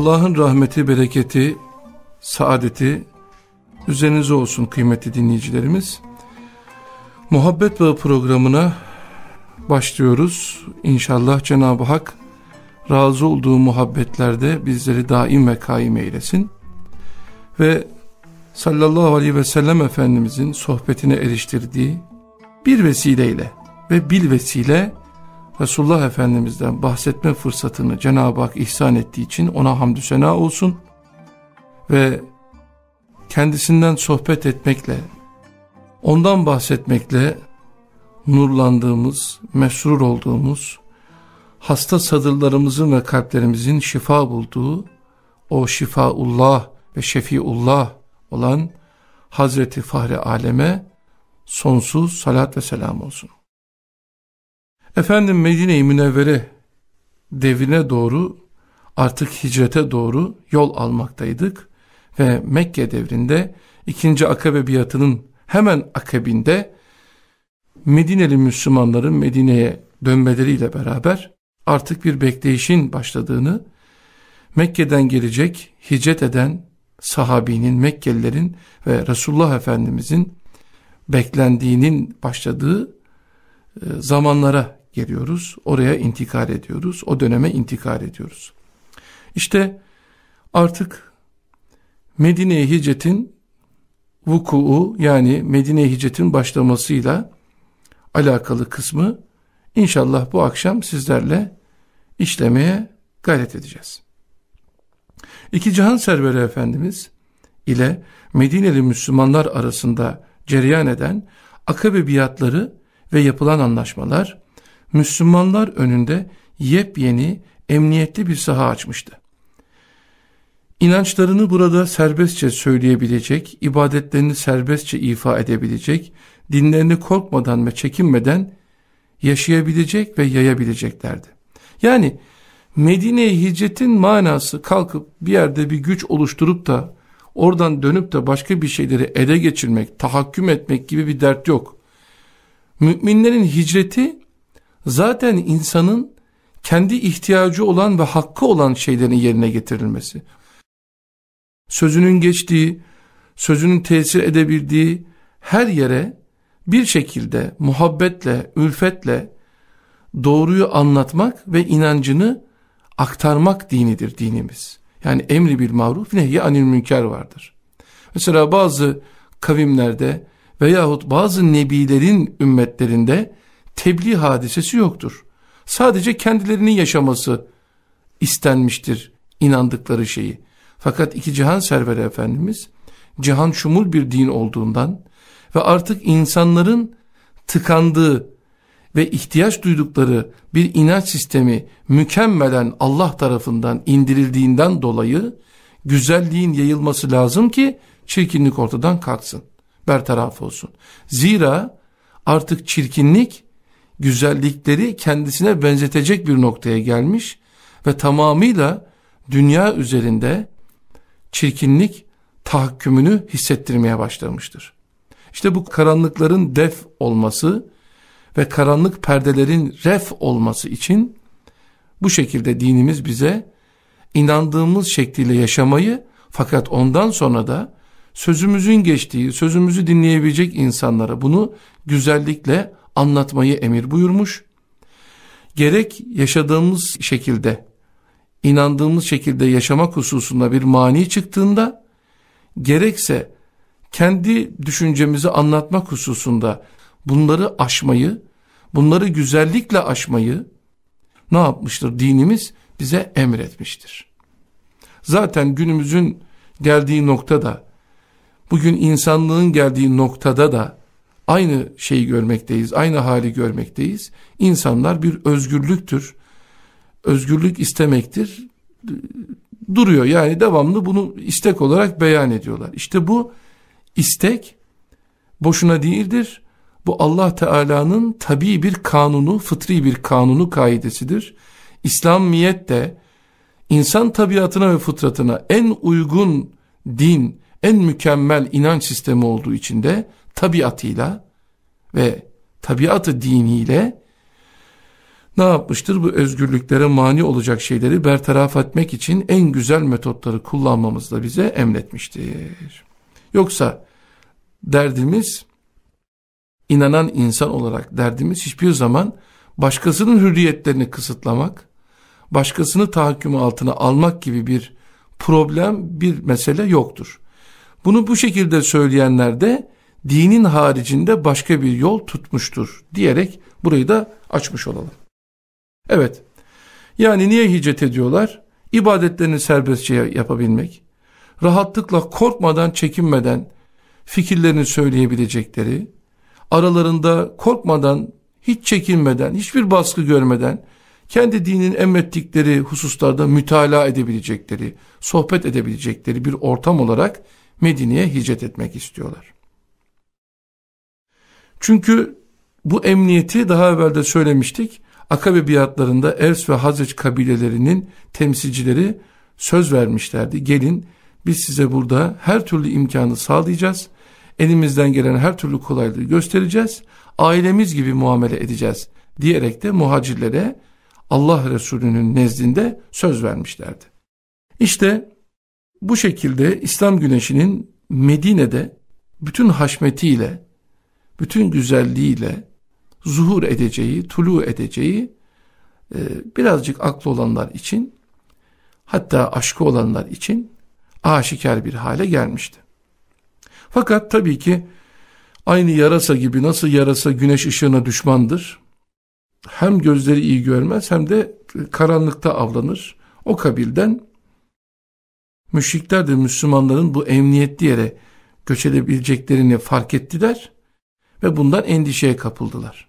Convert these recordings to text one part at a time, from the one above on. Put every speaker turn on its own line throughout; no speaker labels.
Allah'ın rahmeti, bereketi, saadeti üzerinize olsun kıymetli dinleyicilerimiz. Muhabbet Bağı programına başlıyoruz. İnşallah Cenab-ı Hak razı olduğu muhabbetlerde bizleri daim ve kaim eylesin. Ve sallallahu aleyhi ve sellem Efendimizin sohbetine eriştirdiği bir vesileyle ve bil vesile Resulullah Efendimiz'den bahsetme fırsatını Cenab-ı Hak ihsan ettiği için ona hamdü sena olsun ve kendisinden sohbet etmekle, ondan bahsetmekle nurlandığımız, mesrur olduğumuz, hasta sadırlarımızın ve kalplerimizin şifa bulduğu, o şifaullah ve şefiullah olan Hazreti Fahri Aleme sonsuz salat ve selam olsun. Efendim Medine-i Münevvere devrine doğru artık hicrete doğru yol almaktaydık ve Mekke devrinde ikinci akabe biatının hemen akabinde Medineli Müslümanların Medine'ye dönmeleriyle beraber artık bir bekleyişin başladığını, Mekke'den gelecek hicret eden sahabinin, Mekkelilerin ve Resulullah Efendimizin beklendiğinin başladığı e, zamanlara geliyoruz. Oraya intikal ediyoruz. O döneme intikal ediyoruz. İşte artık Medine'ye hicretin vuku'u yani Medine'ye hicretin başlamasıyla alakalı kısmı inşallah bu akşam sizlerle işlemeye gayret edeceğiz. İki Cihan Serveri Efendimiz ile Medineli Müslümanlar arasında cereyan eden akabe biatları ve yapılan anlaşmalar Müslümanlar önünde yepyeni emniyetli bir saha açmıştı. İnançlarını burada serbestçe söyleyebilecek, ibadetlerini serbestçe ifa edebilecek, dinlerini korkmadan ve çekinmeden yaşayabilecek ve yayabileceklerdi. Yani Medine'ye hicretin manası kalkıp bir yerde bir güç oluşturup da oradan dönüp de başka bir şeyleri ele geçirmek, tahakküm etmek gibi bir dert yok. Müminlerin hicreti zaten insanın kendi ihtiyacı olan ve hakkı olan şeylerin yerine getirilmesi. Sözünün geçtiği, sözünün tesir edebildiği her yere bir şekilde muhabbetle, ülfetle doğruyu anlatmak ve inancını aktarmak dinidir dinimiz. Yani emri bil maruf nehyi anil münker vardır. Mesela bazı kavimlerde veyahut bazı nebilerin ümmetlerinde tebliğ hadisesi yoktur. Sadece kendilerinin yaşaması istenmiştir inandıkları şeyi. Fakat iki cihan serveri Efendimiz cihan şumul bir din olduğundan ve artık insanların tıkandığı ve ihtiyaç duydukları bir inanç sistemi mükemmelen Allah tarafından indirildiğinden dolayı güzelliğin yayılması lazım ki çirkinlik ortadan kalksın, bertaraf olsun. Zira artık çirkinlik güzellikleri kendisine benzetecek bir noktaya gelmiş ve tamamıyla dünya üzerinde çirkinlik tahakkümünü hissettirmeye başlamıştır. İşte bu karanlıkların def olması ve karanlık perdelerin ref olması için bu şekilde dinimiz bize inandığımız şekliyle yaşamayı fakat ondan sonra da sözümüzün geçtiği, sözümüzü dinleyebilecek insanlara bunu güzellikle anlatmayı emir buyurmuş. Gerek yaşadığımız şekilde, inandığımız şekilde yaşamak hususunda bir mani çıktığında, gerekse kendi düşüncemizi anlatmak hususunda bunları aşmayı, bunları güzellikle aşmayı ne yapmıştır? Dinimiz bize emretmiştir. Zaten günümüzün geldiği noktada, bugün insanlığın geldiği noktada da aynı şeyi görmekteyiz, aynı hali görmekteyiz. İnsanlar bir özgürlüktür, özgürlük istemektir, duruyor. Yani devamlı bunu istek olarak beyan ediyorlar. İşte bu istek boşuna değildir. Bu Allah Teala'nın tabi bir kanunu, fıtri bir kanunu kaidesidir. İslamiyet de insan tabiatına ve fıtratına en uygun din, en mükemmel inanç sistemi olduğu için de tabiatıyla ve tabiatı diniyle ne yapmıştır? Bu özgürlüklere mani olacak şeyleri bertaraf etmek için en güzel metotları kullanmamızı bize emretmiştir. Yoksa derdimiz inanan insan olarak derdimiz hiçbir zaman başkasının hürriyetlerini kısıtlamak, başkasını tahakküm altına almak gibi bir problem, bir mesele yoktur. Bunu bu şekilde söyleyenler de dinin haricinde başka bir yol tutmuştur diyerek burayı da açmış olalım. Evet, yani niye hicret ediyorlar? İbadetlerini serbestçe yapabilmek, rahatlıkla korkmadan, çekinmeden fikirlerini söyleyebilecekleri, aralarında korkmadan, hiç çekinmeden, hiçbir baskı görmeden, kendi dinin emrettikleri hususlarda mütalaa edebilecekleri, sohbet edebilecekleri bir ortam olarak Medine'ye hicret etmek istiyorlar. Çünkü bu emniyeti daha evvel de söylemiştik. Akabe biatlarında Ers ve Hazreç kabilelerinin temsilcileri söz vermişlerdi. Gelin biz size burada her türlü imkanı sağlayacağız. Elimizden gelen her türlü kolaylığı göstereceğiz. Ailemiz gibi muamele edeceğiz diyerek de muhacirlere Allah Resulü'nün nezdinde söz vermişlerdi. İşte bu şekilde İslam güneşinin Medine'de bütün haşmetiyle, bütün güzelliğiyle zuhur edeceği, tulu edeceği e, birazcık aklı olanlar için hatta aşkı olanlar için aşikar bir hale gelmişti. Fakat tabii ki aynı yarasa gibi nasıl yarasa güneş ışığına düşmandır, hem gözleri iyi görmez hem de karanlıkta avlanır. O kabilden müşrikler de Müslümanların bu emniyetli yere göç edebileceklerini fark ettiler ve bundan endişeye kapıldılar.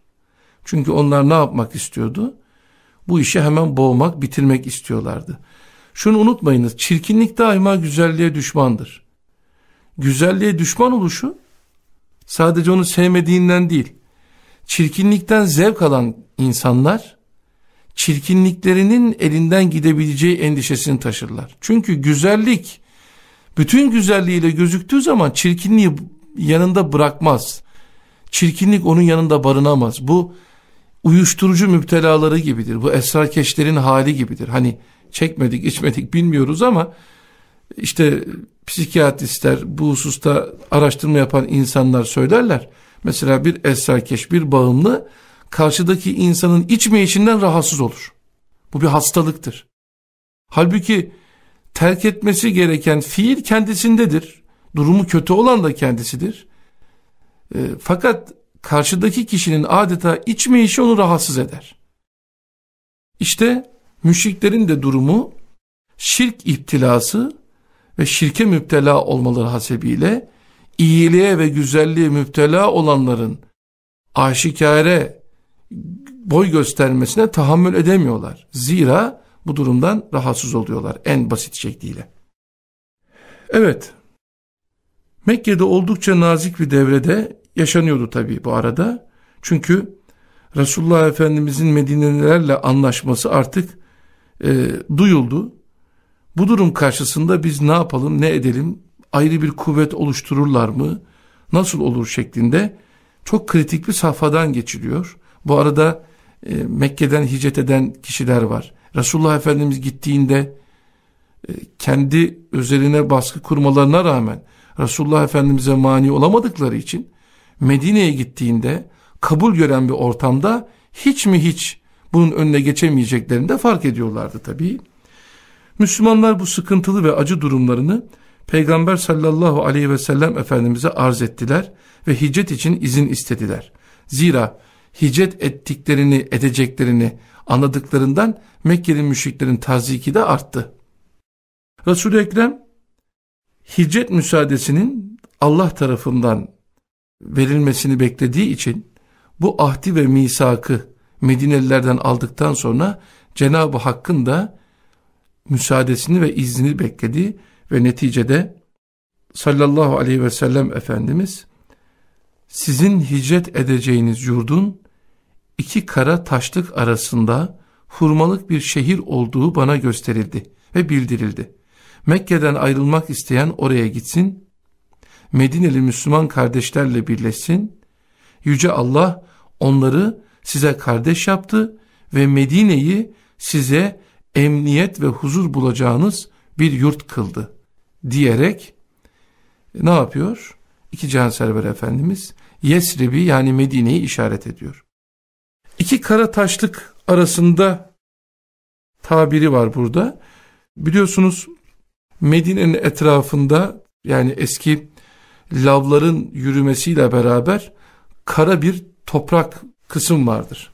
Çünkü onlar ne yapmak istiyordu? Bu işi hemen boğmak, bitirmek istiyorlardı. Şunu unutmayınız, çirkinlik daima güzelliğe düşmandır. Güzelliğe düşman oluşu sadece onu sevmediğinden değil, çirkinlikten zevk alan insanlar, çirkinliklerinin elinden gidebileceği endişesini taşırlar. Çünkü güzellik, bütün güzelliğiyle gözüktüğü zaman çirkinliği yanında bırakmaz. Çirkinlik onun yanında barınamaz. Bu uyuşturucu müptelaları gibidir. Bu esrarkeşlerin hali gibidir. Hani çekmedik içmedik bilmiyoruz ama işte psikiyatristler bu hususta araştırma yapan insanlar söylerler. Mesela bir esrarkeş bir bağımlı karşıdaki insanın içmeyişinden rahatsız olur. Bu bir hastalıktır. Halbuki terk etmesi gereken fiil kendisindedir. Durumu kötü olan da kendisidir. E, fakat karşıdaki kişinin adeta içmeyişi onu rahatsız eder. İşte müşriklerin de durumu şirk iptilası ve şirke müptela olmaları hasebiyle iyiliğe ve güzelliğe müptela olanların aşikare boy göstermesine tahammül edemiyorlar. Zira bu durumdan rahatsız oluyorlar en basit şekliyle. Evet, Mekke'de oldukça nazik bir devrede yaşanıyordu tabii bu arada. Çünkü Resulullah Efendimizin Medine'lerle anlaşması artık e, duyuldu. Bu durum karşısında biz ne yapalım ne edelim ayrı bir kuvvet oluştururlar mı nasıl olur şeklinde çok kritik bir safhadan geçiliyor. Bu arada e, Mekke'den hicret eden kişiler var. Resulullah Efendimiz gittiğinde e, kendi üzerine baskı kurmalarına rağmen Resulullah Efendimiz'e mani olamadıkları için Medine'ye gittiğinde kabul gören bir ortamda hiç mi hiç bunun önüne geçemeyeceklerini de fark ediyorlardı tabii. Müslümanlar bu sıkıntılı ve acı durumlarını Peygamber sallallahu aleyhi ve sellem Efendimiz'e arz ettiler ve hicret için izin istediler. Zira hicret ettiklerini edeceklerini anladıklarından Mekkeli müşriklerin taziki de arttı. Resul-i Ekrem hicret müsaadesinin Allah tarafından verilmesini beklediği için bu ahdi ve misakı Medinelilerden aldıktan sonra Cenab-ı Hakk'ın da müsaadesini ve iznini bekledi ve neticede sallallahu aleyhi ve sellem Efendimiz sizin hicret edeceğiniz yurdun iki kara taşlık arasında hurmalık bir şehir olduğu bana gösterildi ve bildirildi. Mekke'den ayrılmak isteyen oraya gitsin, Medineli Müslüman kardeşlerle birleşsin, Yüce Allah onları size kardeş yaptı ve Medine'yi size emniyet ve huzur bulacağınız bir yurt kıldı diyerek ne yapıyor? İki Can Server Efendimiz Yesrib'i yani Medine'yi işaret ediyor. İki kara taşlık arasında tabiri var burada. Biliyorsunuz Medine'nin etrafında yani eski lavların yürümesiyle beraber kara bir toprak kısım vardır.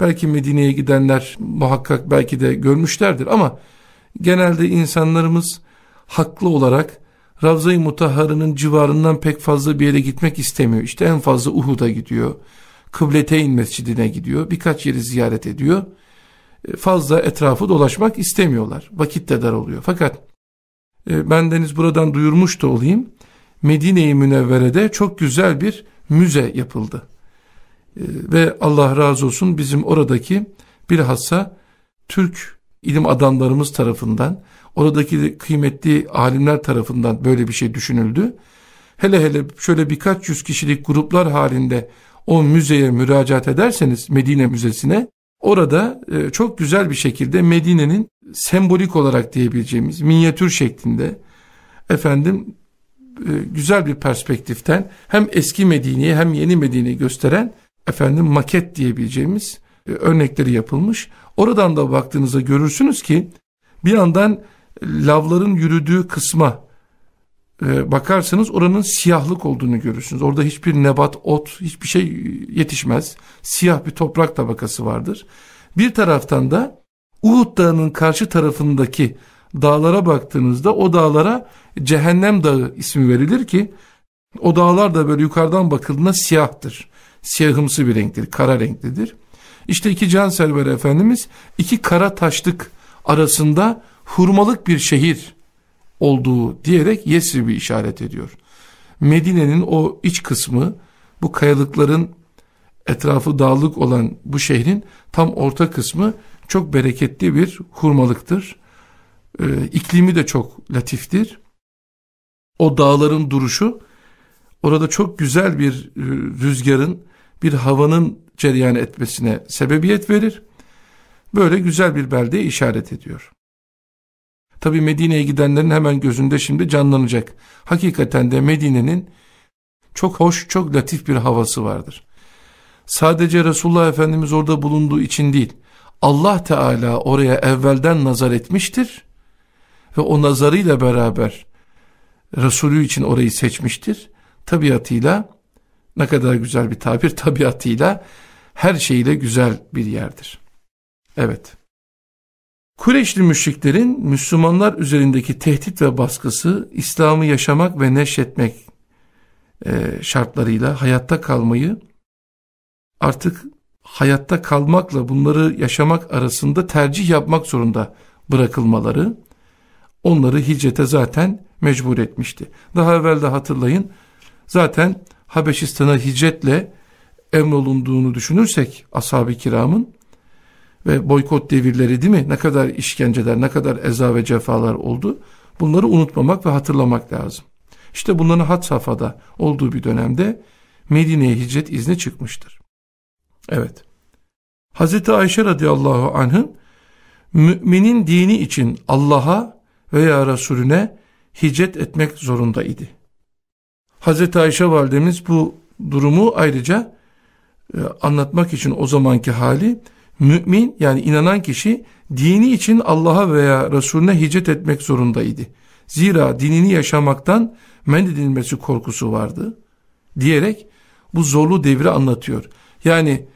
Belki Medine'ye gidenler muhakkak belki de görmüşlerdir ama genelde insanlarımız haklı olarak Ravza-i Mutahhara'nın civarından pek fazla bir yere gitmek istemiyor. İşte en fazla Uhud'a gidiyor. Kıbleteyn Mescidine gidiyor. Birkaç yeri ziyaret ediyor. E, fazla etrafı dolaşmak istemiyorlar. Vakit de dar oluyor. Fakat e, ben deniz buradan duyurmuş da olayım. Medine-i Münevvere'de çok güzel bir müze yapıldı. E, ve Allah razı olsun bizim oradaki bilhassa Türk ilim adamlarımız tarafından, oradaki kıymetli alimler tarafından böyle bir şey düşünüldü. Hele hele şöyle birkaç yüz kişilik gruplar halinde o müzeye müracaat ederseniz Medine Müzesi'ne orada e, çok güzel bir şekilde Medine'nin sembolik olarak diyebileceğimiz minyatür şeklinde efendim e, güzel bir perspektiften hem eski Medine'yi hem yeni Medine'yi gösteren efendim maket diyebileceğimiz e, örnekleri yapılmış. Oradan da baktığınızda görürsünüz ki bir yandan lavların yürüdüğü kısma e, bakarsanız oranın siyahlık olduğunu görürsünüz. Orada hiçbir nebat, ot, hiçbir şey yetişmez. Siyah bir toprak tabakası vardır. Bir taraftan da Uhud Dağı'nın karşı tarafındaki dağlara baktığınızda o dağlara Cehennem Dağı ismi verilir ki o dağlar da böyle yukarıdan bakıldığında siyahtır. Siyahımsı bir renktir, kara renklidir. İşte iki can server efendimiz iki kara taşlık arasında hurmalık bir şehir olduğu diyerek Yesrib'i işaret ediyor. Medine'nin o iç kısmı bu kayalıkların etrafı dağlık olan bu şehrin tam orta kısmı çok bereketli bir hurmalıktır. Ee, iklimi de çok latiftir. O dağların duruşu orada çok güzel bir e, rüzgarın bir havanın cereyan etmesine sebebiyet verir. Böyle güzel bir beldeye işaret ediyor. Tabi Medine'ye gidenlerin hemen gözünde şimdi canlanacak. Hakikaten de Medine'nin çok hoş, çok latif bir havası vardır. Sadece Resulullah Efendimiz orada bulunduğu için değil, Allah Teala oraya evvelden nazar etmiştir ve o nazarıyla beraber Resulü için orayı seçmiştir. Tabiatıyla ne kadar güzel bir tabir tabiatıyla her şeyle güzel bir yerdir. Evet. Kureyşli müşriklerin Müslümanlar üzerindeki tehdit ve baskısı İslam'ı yaşamak ve neşretmek e, şartlarıyla hayatta kalmayı artık hayatta kalmakla bunları yaşamak arasında tercih yapmak zorunda bırakılmaları onları hicrete zaten mecbur etmişti. Daha evvel de hatırlayın zaten Habeşistan'a hicretle emrolunduğunu düşünürsek ashab-ı kiramın ve boykot devirleri değil mi? Ne kadar işkenceler, ne kadar eza ve cefalar oldu. Bunları unutmamak ve hatırlamak lazım. İşte bunların had safhada olduğu bir dönemde Medine'ye hicret izni çıkmıştır. Evet. Hazreti Ayşe radıyallahu anh'ın müminin dini için Allah'a veya Resulüne hicret etmek zorundaydı. Hazreti Ayşe validemiz bu durumu ayrıca e, anlatmak için o zamanki hali mümin yani inanan kişi dini için Allah'a veya Resulüne hicret etmek zorundaydı. Zira dinini yaşamaktan men edilmesi korkusu vardı diyerek bu zorlu devri anlatıyor. Yani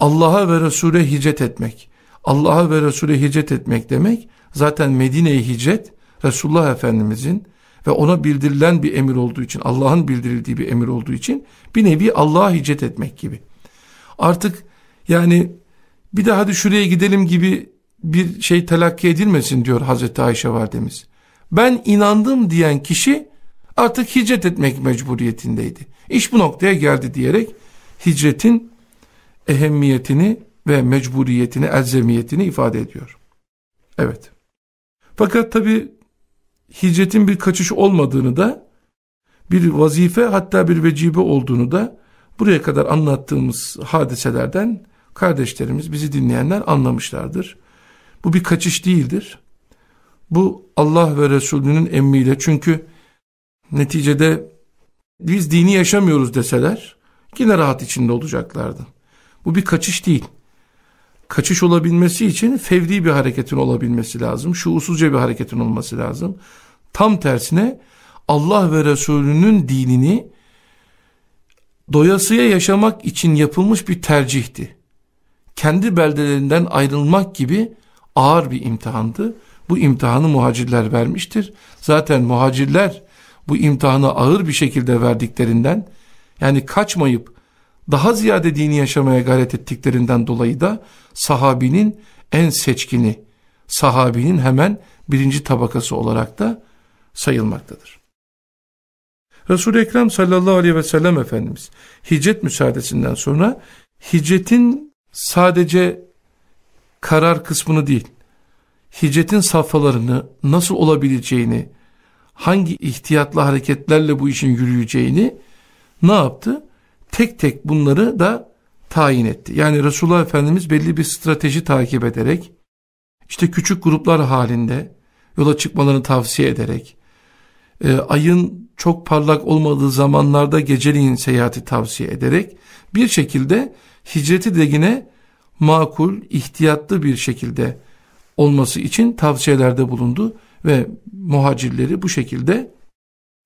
Allah'a ve Resul'e hicret etmek, Allah'a ve Resul'e hicret etmek demek zaten Medine'ye hicret Resulullah Efendimizin ve ona bildirilen bir emir olduğu için, Allah'ın bildirildiği bir emir olduğu için bir nevi Allah'a hicret etmek gibi. Artık yani bir daha hadi şuraya gidelim gibi bir şey telakki edilmesin diyor Hazreti Ayşe validemiz. Ben inandım diyen kişi artık hicret etmek mecburiyetindeydi. İş bu noktaya geldi diyerek hicretin ehemmiyetini ve mecburiyetini, elzemiyetini ifade ediyor. Evet. Fakat tabi hicretin bir kaçış olmadığını da bir vazife hatta bir vecibe olduğunu da buraya kadar anlattığımız hadiselerden kardeşlerimiz, bizi dinleyenler anlamışlardır. Bu bir kaçış değildir. Bu Allah ve Resulünün emriyle çünkü neticede biz dini yaşamıyoruz deseler yine rahat içinde olacaklardı. Bu bir kaçış değil. Kaçış olabilmesi için fevri bir hareketin olabilmesi lazım. Şu usulca bir hareketin olması lazım. Tam tersine Allah ve Resulünün dinini doyasıya yaşamak için yapılmış bir tercihti. Kendi beldelerinden ayrılmak gibi ağır bir imtihandı. Bu imtihanı muhacirler vermiştir. Zaten muhacirler bu imtihanı ağır bir şekilde verdiklerinden yani kaçmayıp daha ziyade dini yaşamaya gayret ettiklerinden dolayı da sahabinin en seçkini, sahabinin hemen birinci tabakası olarak da sayılmaktadır. Resul-i Ekrem sallallahu aleyhi ve sellem Efendimiz hicret müsaadesinden sonra hicretin sadece karar kısmını değil, hicretin safhalarını nasıl olabileceğini, hangi ihtiyatlı hareketlerle bu işin yürüyeceğini ne yaptı? Tek tek bunları da tayin etti. Yani Resulullah Efendimiz belli bir strateji takip ederek, işte küçük gruplar halinde yola çıkmalarını tavsiye ederek, e, ayın çok parlak olmadığı zamanlarda geceliğin seyahati tavsiye ederek bir şekilde hicreti de yine makul, ihtiyatlı bir şekilde olması için tavsiyelerde bulundu ve muhacirleri bu şekilde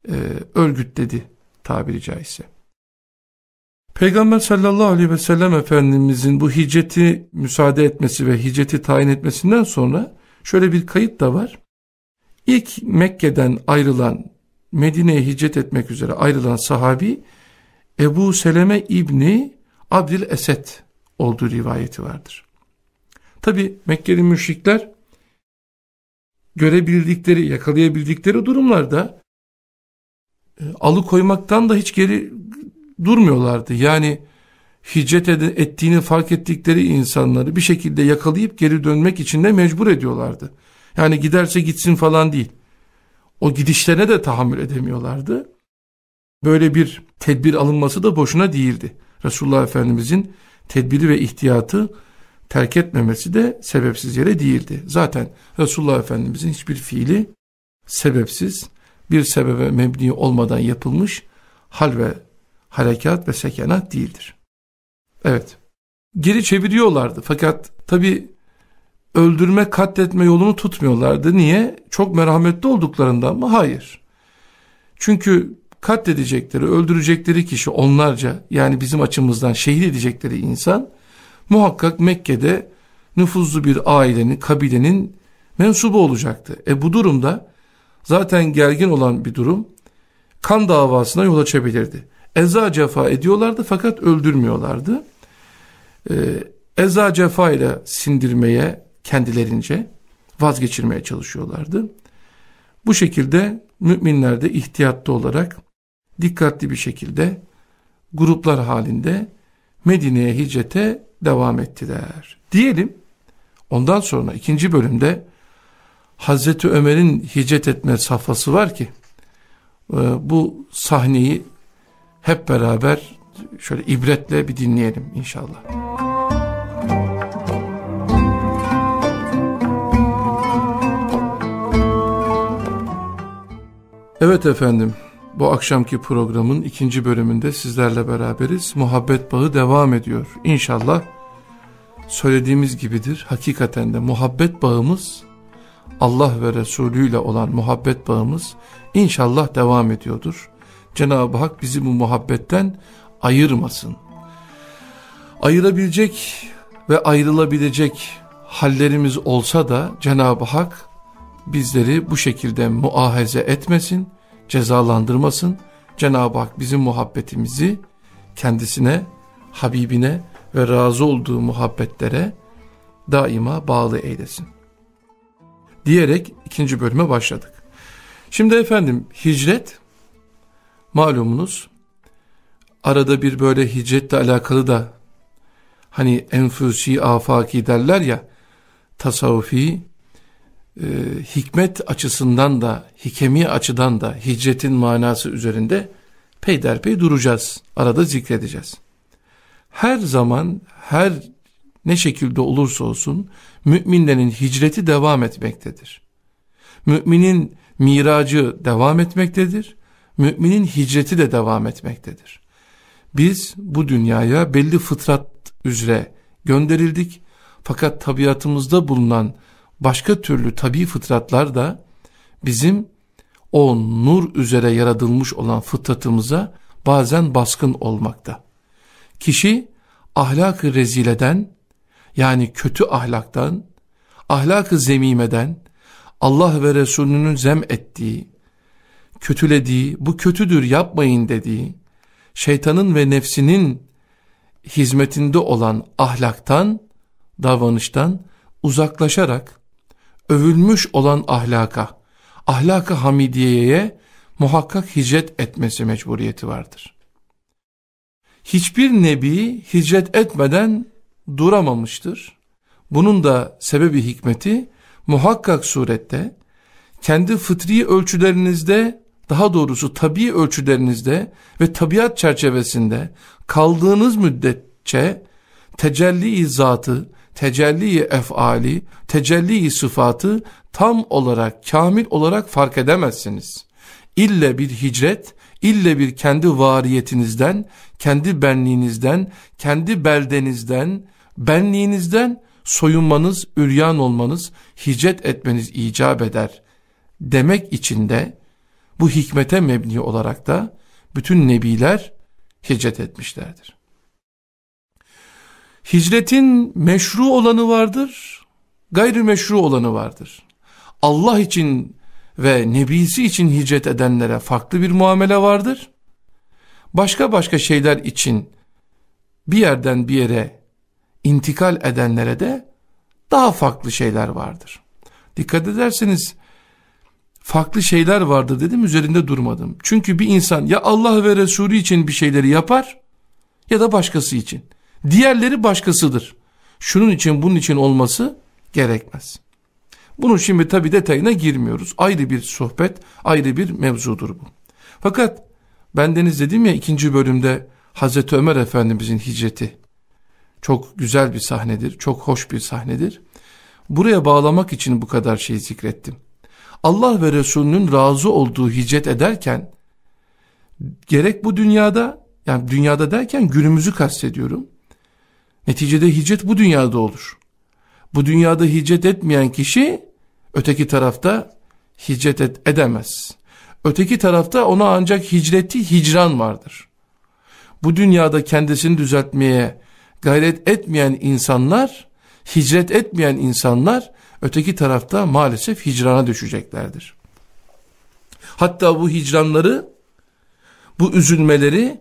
e, örgütledi tabiri caizse. Peygamber sallallahu aleyhi ve sellem Efendimizin bu hicreti müsaade etmesi ve hicreti tayin etmesinden sonra şöyle bir kayıt da var. İlk Mekke'den ayrılan Medine'ye hicret etmek üzere ayrılan sahabi Ebu Seleme İbni Abdül Esed olduğu rivayeti vardır. Tabi Mekkeli müşrikler görebildikleri, yakalayabildikleri durumlarda e, alıkoymaktan da hiç geri durmuyorlardı. Yani hicret ettiğini fark ettikleri insanları bir şekilde yakalayıp geri dönmek için de mecbur ediyorlardı. Yani giderse gitsin falan değil. O gidişlerine de tahammül edemiyorlardı. Böyle bir tedbir alınması da boşuna değildi. Resulullah Efendimizin tedbiri ve ihtiyatı terk etmemesi de sebepsiz yere değildi. Zaten Resulullah Efendimizin hiçbir fiili sebepsiz, bir sebebe mebni olmadan yapılmış hal ve harekat ve sekenat değildir. Evet. Geri çeviriyorlardı fakat tabi öldürme katletme yolunu tutmuyorlardı. Niye? Çok merhametli olduklarından mı? Hayır. Çünkü katledecekleri, öldürecekleri kişi onlarca yani bizim açımızdan şehit edecekleri insan muhakkak Mekke'de nüfuzlu bir ailenin, kabilenin mensubu olacaktı. E bu durumda zaten gergin olan bir durum kan davasına yol açabilirdi. Eza cefa ediyorlardı fakat öldürmüyorlardı. Ee, eza cefa ile sindirmeye kendilerince vazgeçirmeye çalışıyorlardı. Bu şekilde müminler de ihtiyatlı olarak dikkatli bir şekilde gruplar halinde Medine'ye hicrete devam ettiler. Diyelim ondan sonra ikinci bölümde Hazreti Ömer'in hicret etme safhası var ki e, bu sahneyi hep beraber şöyle ibretle bir dinleyelim inşallah. Evet efendim bu akşamki programın ikinci bölümünde sizlerle beraberiz. Muhabbet bağı devam ediyor. İnşallah söylediğimiz gibidir. Hakikaten de muhabbet bağımız Allah ve Resulü ile olan muhabbet bağımız inşallah devam ediyordur. Cenab-ı Hak bizi bu muhabbetten ayırmasın. Ayırabilecek ve ayrılabilecek hallerimiz olsa da Cenab-ı Hak bizleri bu şekilde muahaze etmesin cezalandırmasın. Cenab-ı Hak bizim muhabbetimizi kendisine, Habibine ve razı olduğu muhabbetlere daima bağlı eylesin. Diyerek ikinci bölüme başladık. Şimdi efendim hicret malumunuz arada bir böyle hicretle alakalı da hani enfusi afaki derler ya tasavvufi e, hikmet açısından da hikemi açıdan da hicretin manası üzerinde peyderpey duracağız. Arada zikredeceğiz. Her zaman her ne şekilde olursa olsun müminlerin hicreti devam etmektedir. Müminin miracı devam etmektedir. Müminin hicreti de devam etmektedir. Biz bu dünyaya belli fıtrat üzere gönderildik. Fakat tabiatımızda bulunan başka türlü tabi fıtratlar da bizim o nur üzere yaratılmış olan fıtratımıza bazen baskın olmakta. Kişi ahlakı rezileden yani kötü ahlaktan, ahlakı zemimeden, Allah ve Resulünün zem ettiği, kötülediği, bu kötüdür yapmayın dediği, şeytanın ve nefsinin hizmetinde olan ahlaktan, davranıştan uzaklaşarak, övülmüş olan ahlaka, ahlak-ı hamidiyeye muhakkak hicret etmesi mecburiyeti vardır. Hiçbir nebi hicret etmeden duramamıştır. Bunun da sebebi hikmeti muhakkak surette kendi fıtri ölçülerinizde daha doğrusu tabi ölçülerinizde ve tabiat çerçevesinde kaldığınız müddetçe tecelli-i zatı, tecelli-i efali, tecelli-i sıfatı tam olarak, kamil olarak fark edemezsiniz. İlle bir hicret, ille bir kendi variyetinizden, kendi benliğinizden, kendi beldenizden, benliğinizden soyunmanız, üryan olmanız, hicret etmeniz icap eder demek için de bu hikmete mebni olarak da bütün nebiler hicret etmişlerdir. Hicretin meşru olanı vardır, gayrimeşru olanı vardır. Allah için ve nebisi için hicret edenlere farklı bir muamele vardır. Başka başka şeyler için bir yerden bir yere intikal edenlere de daha farklı şeyler vardır. Dikkat ederseniz farklı şeyler vardır dedim üzerinde durmadım. Çünkü bir insan ya Allah ve Resulü için bir şeyleri yapar ya da başkası için. Diğerleri başkasıdır. Şunun için bunun için olması gerekmez. Bunun şimdi tabi detayına girmiyoruz. Ayrı bir sohbet, ayrı bir mevzudur bu. Fakat bendeniz dedim ya ikinci bölümde Hazreti Ömer Efendimizin hicreti çok güzel bir sahnedir, çok hoş bir sahnedir. Buraya bağlamak için bu kadar şey zikrettim. Allah ve Resulünün razı olduğu hicret ederken gerek bu dünyada yani dünyada derken günümüzü kastediyorum. Neticede hicret bu dünyada olur. Bu dünyada hicret etmeyen kişi öteki tarafta hicret et, edemez. Öteki tarafta ona ancak hicreti hicran vardır. Bu dünyada kendisini düzeltmeye gayret etmeyen insanlar, hicret etmeyen insanlar öteki tarafta maalesef hicrana düşeceklerdir. Hatta bu hicranları, bu üzülmeleri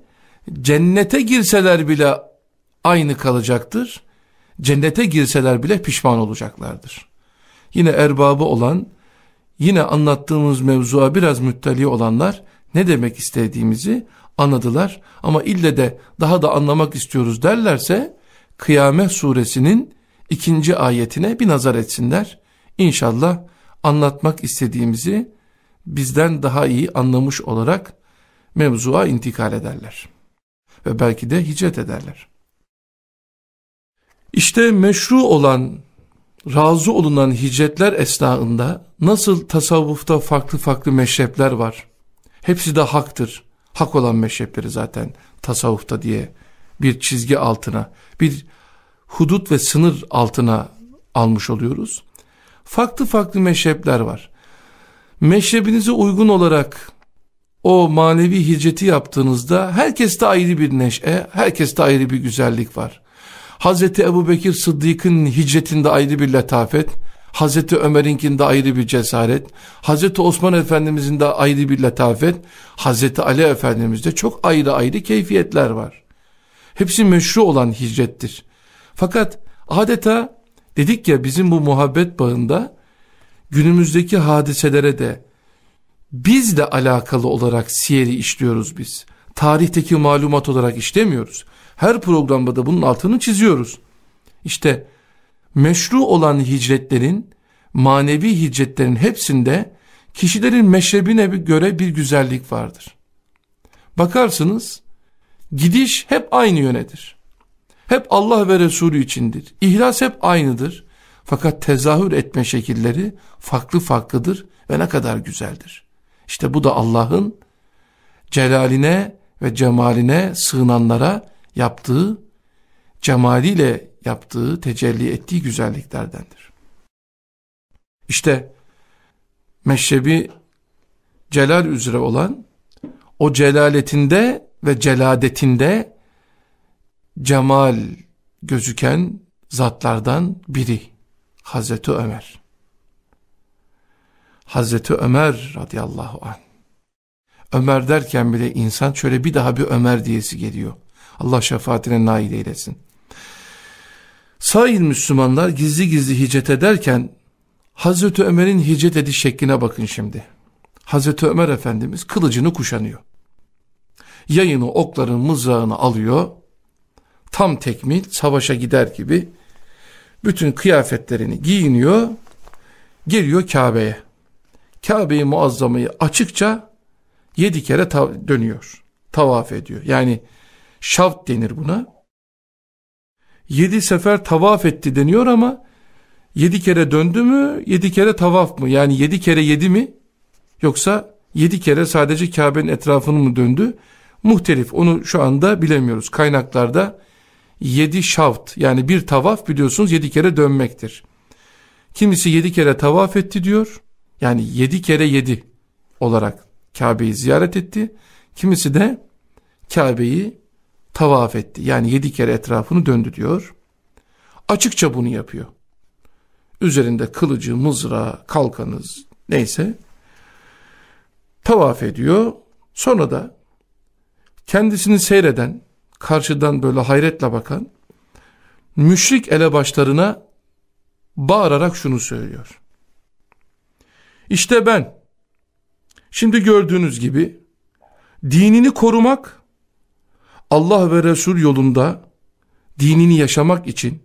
cennete girseler bile aynı kalacaktır. Cennete girseler bile pişman olacaklardır. Yine erbabı olan, yine anlattığımız mevzuya biraz müttali olanlar ne demek istediğimizi anladılar. Ama ille de daha da anlamak istiyoruz derlerse Kıyamet suresinin ikinci ayetine bir nazar etsinler. İnşallah anlatmak istediğimizi bizden daha iyi anlamış olarak mevzuya intikal ederler. Ve belki de hicret ederler. İşte meşru olan, razı olunan hicretler esnasında nasıl tasavvufta farklı farklı meşrepler var. Hepsi de haktır. Hak olan meşrepleri zaten tasavvufta diye bir çizgi altına, bir hudut ve sınır altına almış oluyoruz. Farklı farklı meşrepler var. Meşrebinize uygun olarak o manevi hicreti yaptığınızda herkeste ayrı bir neşe, herkeste ayrı bir güzellik var. Hazreti Ebu Bekir Sıddık'ın hicretinde ayrı bir letafet, Hazreti Ömer'inkinde ayrı bir cesaret, Hazreti Osman Efendimizin de ayrı bir letafet, Hazreti Ali Efendimiz'de çok ayrı ayrı keyfiyetler var. Hepsi meşru olan hicrettir. Fakat adeta dedik ya bizim bu muhabbet bağında günümüzdeki hadiselere de bizle alakalı olarak siyeri işliyoruz biz. Tarihteki malumat olarak işlemiyoruz. Her programda da bunun altını çiziyoruz. İşte meşru olan hicretlerin, manevi hicretlerin hepsinde kişilerin meşrebine göre bir güzellik vardır. Bakarsınız gidiş hep aynı yönedir. hep Allah ve Resulü içindir. İhlas hep aynıdır. Fakat tezahür etme şekilleri farklı farklıdır ve ne kadar güzeldir. İşte bu da Allah'ın celaline ve cemaline sığınanlara yaptığı, cemaliyle yaptığı, tecelli ettiği güzelliklerdendir. İşte meşrebi celal üzere olan o celaletinde ve celadetinde cemal gözüken zatlardan biri Hazreti Ömer. Hazreti Ömer radıyallahu anh. Ömer derken bile insan şöyle bir daha bir Ömer diyesi geliyor. Allah şefaatine nail eylesin. Sair Müslümanlar gizli gizli hicret ederken Hazreti Ömer'in hicret ediş şekline bakın şimdi. Hazreti Ömer Efendimiz kılıcını kuşanıyor. Yayını, okların, mızrağını alıyor. Tam tekmil savaşa gider gibi bütün kıyafetlerini giyiniyor. Geliyor Kabe'ye. Kabe'yi muazzamayı açıkça yedi kere ta dönüyor. Tavaf ediyor. Yani şavt denir buna. Yedi sefer tavaf etti deniyor ama yedi kere döndü mü yedi kere tavaf mı? Yani yedi kere yedi mi? Yoksa yedi kere sadece Kabe'nin etrafını mı döndü? Muhtelif onu şu anda bilemiyoruz. Kaynaklarda yedi şavt yani bir tavaf biliyorsunuz yedi kere dönmektir. Kimisi yedi kere tavaf etti diyor. Yani yedi kere yedi olarak Kabe'yi ziyaret etti. Kimisi de Kabe'yi tavaf etti. Yani yedi kere etrafını döndü diyor. Açıkça bunu yapıyor. Üzerinde kılıcı, mızrağı, kalkanız neyse tavaf ediyor. Sonra da kendisini seyreden, karşıdan böyle hayretle bakan müşrik elebaşlarına bağırarak şunu söylüyor. İşte ben şimdi gördüğünüz gibi dinini korumak Allah ve Resul yolunda dinini yaşamak için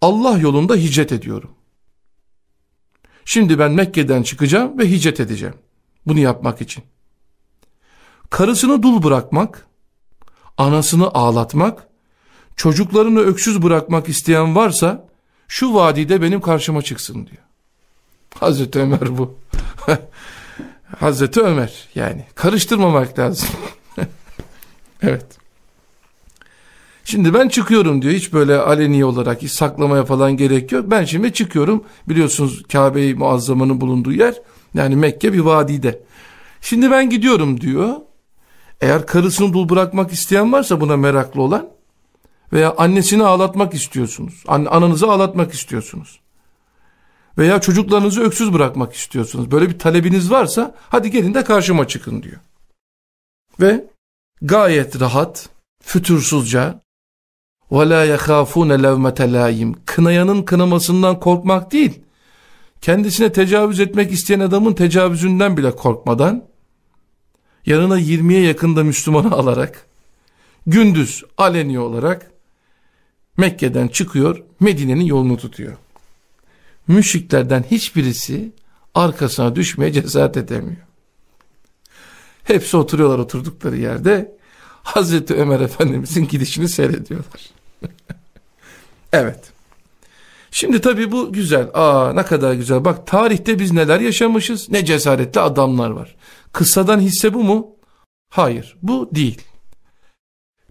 Allah yolunda hicret ediyorum. Şimdi ben Mekke'den çıkacağım ve hicret edeceğim. Bunu yapmak için. Karısını dul bırakmak, anasını ağlatmak, çocuklarını öksüz bırakmak isteyen varsa şu vadide benim karşıma çıksın diyor. Hazreti Ömer bu. Hazreti Ömer yani karıştırmamak lazım. evet. Şimdi ben çıkıyorum diyor. Hiç böyle aleni olarak hiç saklamaya falan gerek yok. Ben şimdi çıkıyorum. Biliyorsunuz Kabe-i Muazzama'nın bulunduğu yer yani Mekke bir vadide. Şimdi ben gidiyorum diyor. Eğer karısını dul bırakmak isteyen varsa buna meraklı olan veya annesini ağlatmak istiyorsunuz. An ananızı ağlatmak istiyorsunuz. Veya çocuklarınızı öksüz bırakmak istiyorsunuz. Böyle bir talebiniz varsa hadi gelin de karşıma çıkın diyor. Ve gayet rahat, fütursuzca وَلَا يَخَافُونَ لَوْمَةَ لَايِمْ Kınayanın kınamasından korkmak değil, kendisine tecavüz etmek isteyen adamın tecavüzünden bile korkmadan, yanına 20'ye yakında Müslümanı alarak, gündüz aleni olarak Mekke'den çıkıyor, Medine'nin yolunu tutuyor. Müşriklerden hiçbirisi arkasına düşmeye cesaret edemiyor. Hepsi oturuyorlar oturdukları yerde, Hazreti Ömer Efendimizin gidişini seyrediyorlar. evet. Şimdi tabii bu güzel. Aa ne kadar güzel. Bak tarihte biz neler yaşamışız. Ne cesaretli adamlar var. Kıssadan hisse bu mu? Hayır bu değil.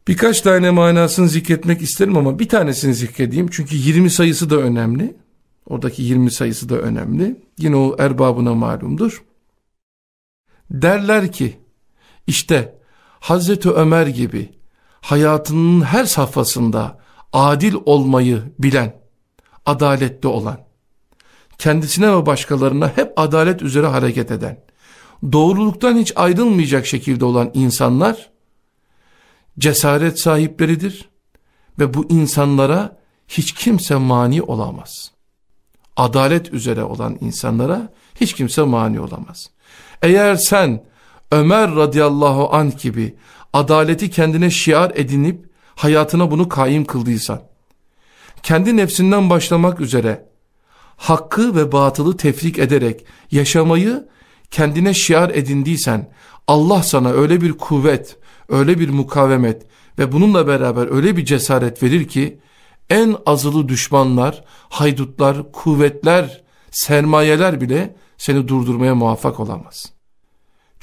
Birkaç tane manasını zikretmek isterim ama bir tanesini zikredeyim. Çünkü 20 sayısı da önemli. Oradaki 20 sayısı da önemli. Yine o erbabına malumdur. Derler ki işte Hazreti Ömer gibi hayatının her safhasında adil olmayı bilen, adaletli olan, kendisine ve başkalarına hep adalet üzere hareket eden, doğruluktan hiç ayrılmayacak şekilde olan insanlar cesaret sahipleridir ve bu insanlara hiç kimse mani olamaz. Adalet üzere olan insanlara hiç kimse mani olamaz. Eğer sen Ömer radıyallahu anh gibi adaleti kendine şiar edinip hayatına bunu kaim kıldıysan, kendi nefsinden başlamak üzere hakkı ve batılı tefrik ederek yaşamayı kendine şiar edindiysen, Allah sana öyle bir kuvvet, öyle bir mukavemet ve bununla beraber öyle bir cesaret verir ki en azılı düşmanlar, haydutlar, kuvvetler, sermayeler bile seni durdurmaya muvaffak olamaz.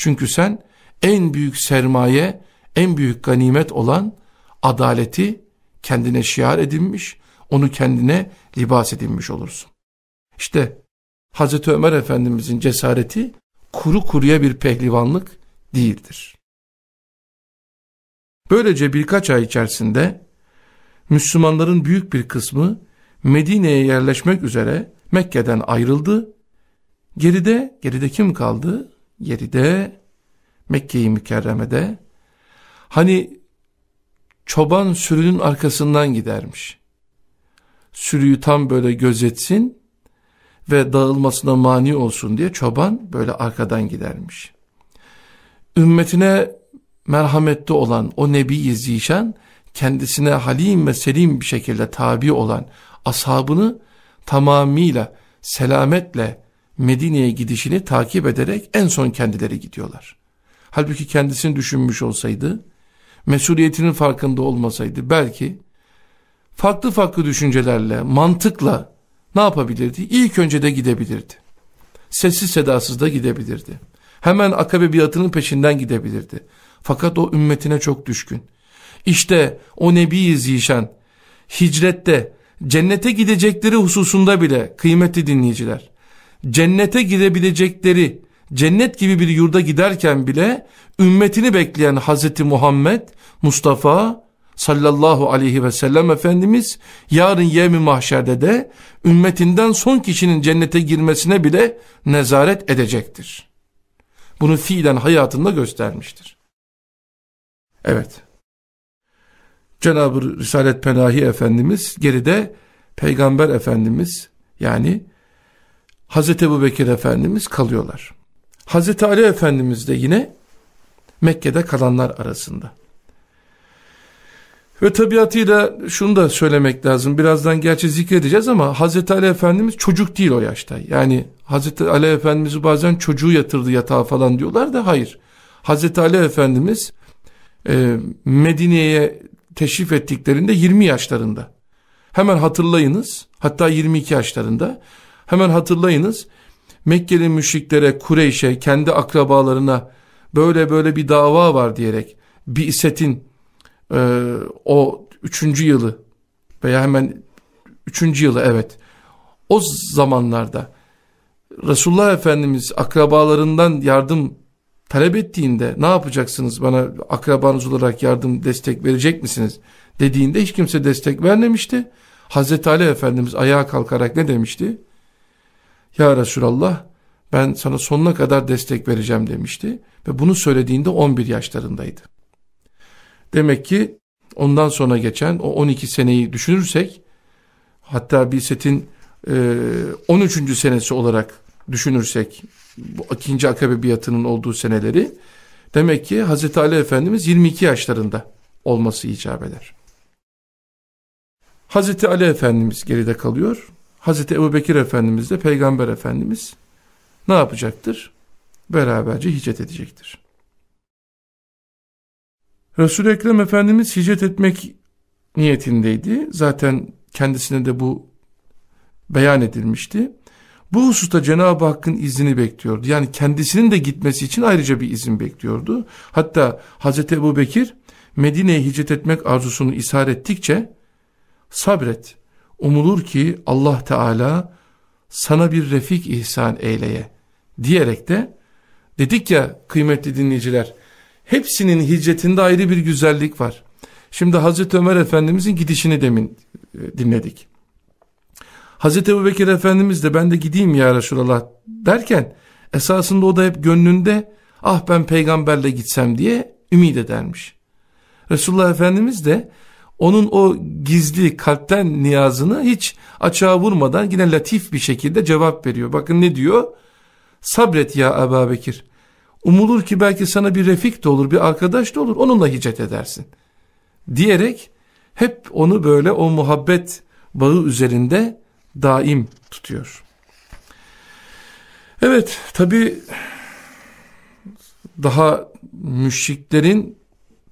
Çünkü sen en büyük sermaye, en büyük ganimet olan adaleti kendine şiar edinmiş, onu kendine libas edinmiş olursun. İşte Hazreti Ömer Efendimizin cesareti kuru kuruya bir pehlivanlık değildir. Böylece birkaç ay içerisinde Müslümanların büyük bir kısmı Medine'ye yerleşmek üzere Mekke'den ayrıldı. Geride, geride kim kaldı? Geride Mekke-i Mükerreme'de hani çoban sürünün arkasından gidermiş. Sürüyü tam böyle gözetsin ve dağılmasına mani olsun diye çoban böyle arkadan gidermiş. Ümmetine merhametli olan o Nebi Zişan kendisine halim ve selim bir şekilde tabi olan ashabını tamamıyla selametle Medine'ye gidişini takip ederek en son kendileri gidiyorlar. Halbuki kendisini düşünmüş olsaydı, mesuliyetinin farkında olmasaydı belki farklı farklı düşüncelerle, mantıkla ne yapabilirdi? İlk önce de gidebilirdi. Sessiz sedasız da gidebilirdi. Hemen akabe biatının peşinden gidebilirdi. Fakat o ümmetine çok düşkün. İşte o Nebi Zişan hicrette cennete gidecekleri hususunda bile kıymetli dinleyiciler cennete gidebilecekleri cennet gibi bir yurda giderken bile ümmetini bekleyen Hazreti Muhammed Mustafa sallallahu aleyhi ve sellem Efendimiz yarın yevmi mahşerde de ümmetinden son kişinin cennete girmesine bile nezaret edecektir. Bunu fiilen hayatında göstermiştir. Evet. Cenab-ı Risalet Penahi Efendimiz geride Peygamber Efendimiz yani Hazreti Ebu Bekir Efendimiz kalıyorlar. Hazreti Ali Efendimiz de yine Mekke'de kalanlar arasında. Ve tabiatıyla şunu da söylemek lazım. Birazdan gerçi zikredeceğiz ama Hazreti Ali Efendimiz çocuk değil o yaşta. Yani Hazreti Ali Efendimiz'i bazen çocuğu yatırdı yatağa falan diyorlar da hayır. Hazreti Ali Efendimiz e, Medine'ye teşrif ettiklerinde 20 yaşlarında. Hemen hatırlayınız hatta 22 yaşlarında. Hemen hatırlayınız. Mekkeli müşriklere, Kureyş'e, kendi akrabalarına böyle böyle bir dava var diyerek bir isetin e, o üçüncü yılı veya hemen üçüncü yılı evet o zamanlarda Resulullah Efendimiz akrabalarından yardım talep ettiğinde ne yapacaksınız bana akrabanız olarak yardım destek verecek misiniz dediğinde hiç kimse destek vermemişti. Hazreti Ali Efendimiz ayağa kalkarak ne demişti? Ya Resulallah ben sana sonuna kadar destek vereceğim demişti. Ve bunu söylediğinde 11 yaşlarındaydı. Demek ki ondan sonra geçen o 12 seneyi düşünürsek hatta bir setin e, 13. senesi olarak düşünürsek bu ikinci akabe biatının olduğu seneleri demek ki Hazreti Ali Efendimiz 22 yaşlarında olması icap eder. Hazreti Ali Efendimiz geride kalıyor. Hazreti Ebu Bekir Efendimiz de Peygamber Efendimiz ne yapacaktır? Beraberce hicret edecektir. Resul-i Ekrem Efendimiz hicret etmek niyetindeydi. Zaten kendisine de bu beyan edilmişti. Bu hususta Cenab-ı Hakk'ın iznini bekliyordu. Yani kendisinin de gitmesi için ayrıca bir izin bekliyordu. Hatta Hazreti Ebu Bekir Medine'ye hicret etmek arzusunu ishar ettikçe sabret umulur ki Allah Teala sana bir refik ihsan eyleye diyerek de dedik ya kıymetli dinleyiciler hepsinin hicretinde ayrı bir güzellik var. Şimdi Hazreti Ömer Efendimizin gidişini demin e, dinledik. Hazreti Ebu Bekir Efendimiz de ben de gideyim ya Resulallah derken esasında o da hep gönlünde ah ben peygamberle gitsem diye ümit edermiş. Resulullah Efendimiz de onun o gizli kalpten niyazını hiç açığa vurmadan yine latif bir şekilde cevap veriyor. Bakın ne diyor? Sabret ya Ebu Bekir. Umulur ki belki sana bir refik de olur, bir arkadaş da olur, onunla hicret edersin. Diyerek hep onu böyle o muhabbet bağı üzerinde daim tutuyor. Evet tabi daha müşriklerin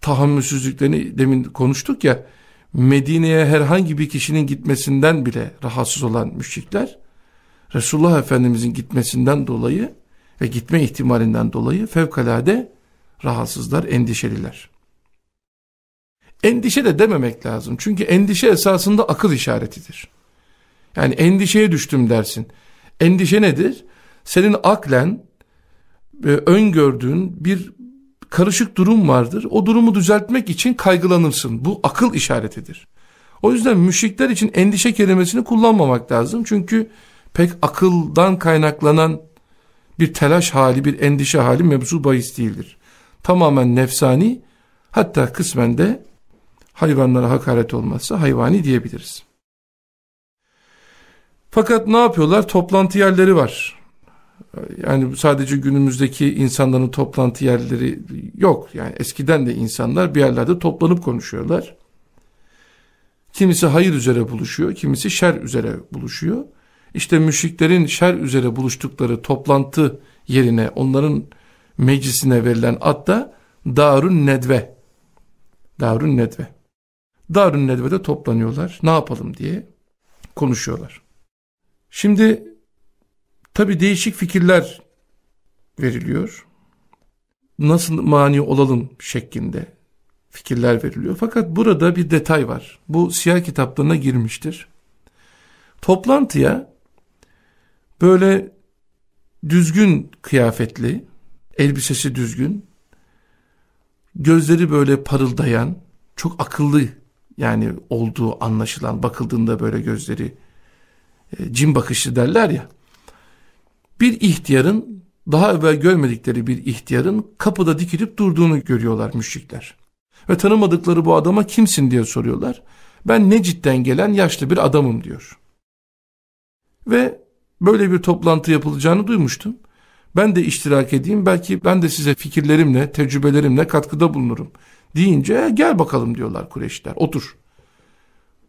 tahammülsüzlüklerini demin konuştuk ya Medine'ye herhangi bir kişinin gitmesinden bile rahatsız olan müşrikler Resulullah Efendimizin gitmesinden dolayı ve gitme ihtimalinden dolayı fevkalade rahatsızlar, endişeliler. Endişe de dememek lazım. Çünkü endişe esasında akıl işaretidir. Yani endişeye düştüm dersin. Endişe nedir? Senin aklen e, öngördüğün bir karışık durum vardır. O durumu düzeltmek için kaygılanırsın. Bu akıl işaretidir. O yüzden müşrikler için endişe kelimesini kullanmamak lazım. Çünkü pek akıldan kaynaklanan bir telaş hali, bir endişe hali mevzu bahis değildir. Tamamen nefsani, hatta kısmen de hayvanlara hakaret olmazsa hayvani diyebiliriz. Fakat ne yapıyorlar? Toplantı yerleri var. Yani sadece günümüzdeki insanların toplantı yerleri yok. Yani eskiden de insanlar bir yerlerde toplanıp konuşuyorlar. Kimisi hayır üzere buluşuyor, kimisi şer üzere buluşuyor. İşte müşriklerin şer üzere buluştukları toplantı yerine onların meclisine verilen ad da Darun Nedve. Darun Nedve. Darun Nedve'de toplanıyorlar. Ne yapalım diye konuşuyorlar. Şimdi tabi değişik fikirler veriliyor. Nasıl mani olalım şeklinde fikirler veriliyor. Fakat burada bir detay var. Bu siyah kitaplarına girmiştir. Toplantıya böyle düzgün kıyafetli, elbisesi düzgün, gözleri böyle parıldayan, çok akıllı yani olduğu anlaşılan, bakıldığında böyle gözleri e, cin bakışlı derler ya. Bir ihtiyarın daha evvel görmedikleri bir ihtiyarın kapıda dikilip durduğunu görüyorlar müşrikler. Ve tanımadıkları bu adama kimsin diye soruyorlar. Ben Necit'ten gelen yaşlı bir adamım diyor. Ve böyle bir toplantı yapılacağını duymuştum. Ben de iştirak edeyim belki ben de size fikirlerimle, tecrübelerimle katkıda bulunurum. Deyince gel bakalım diyorlar Kureyşler otur.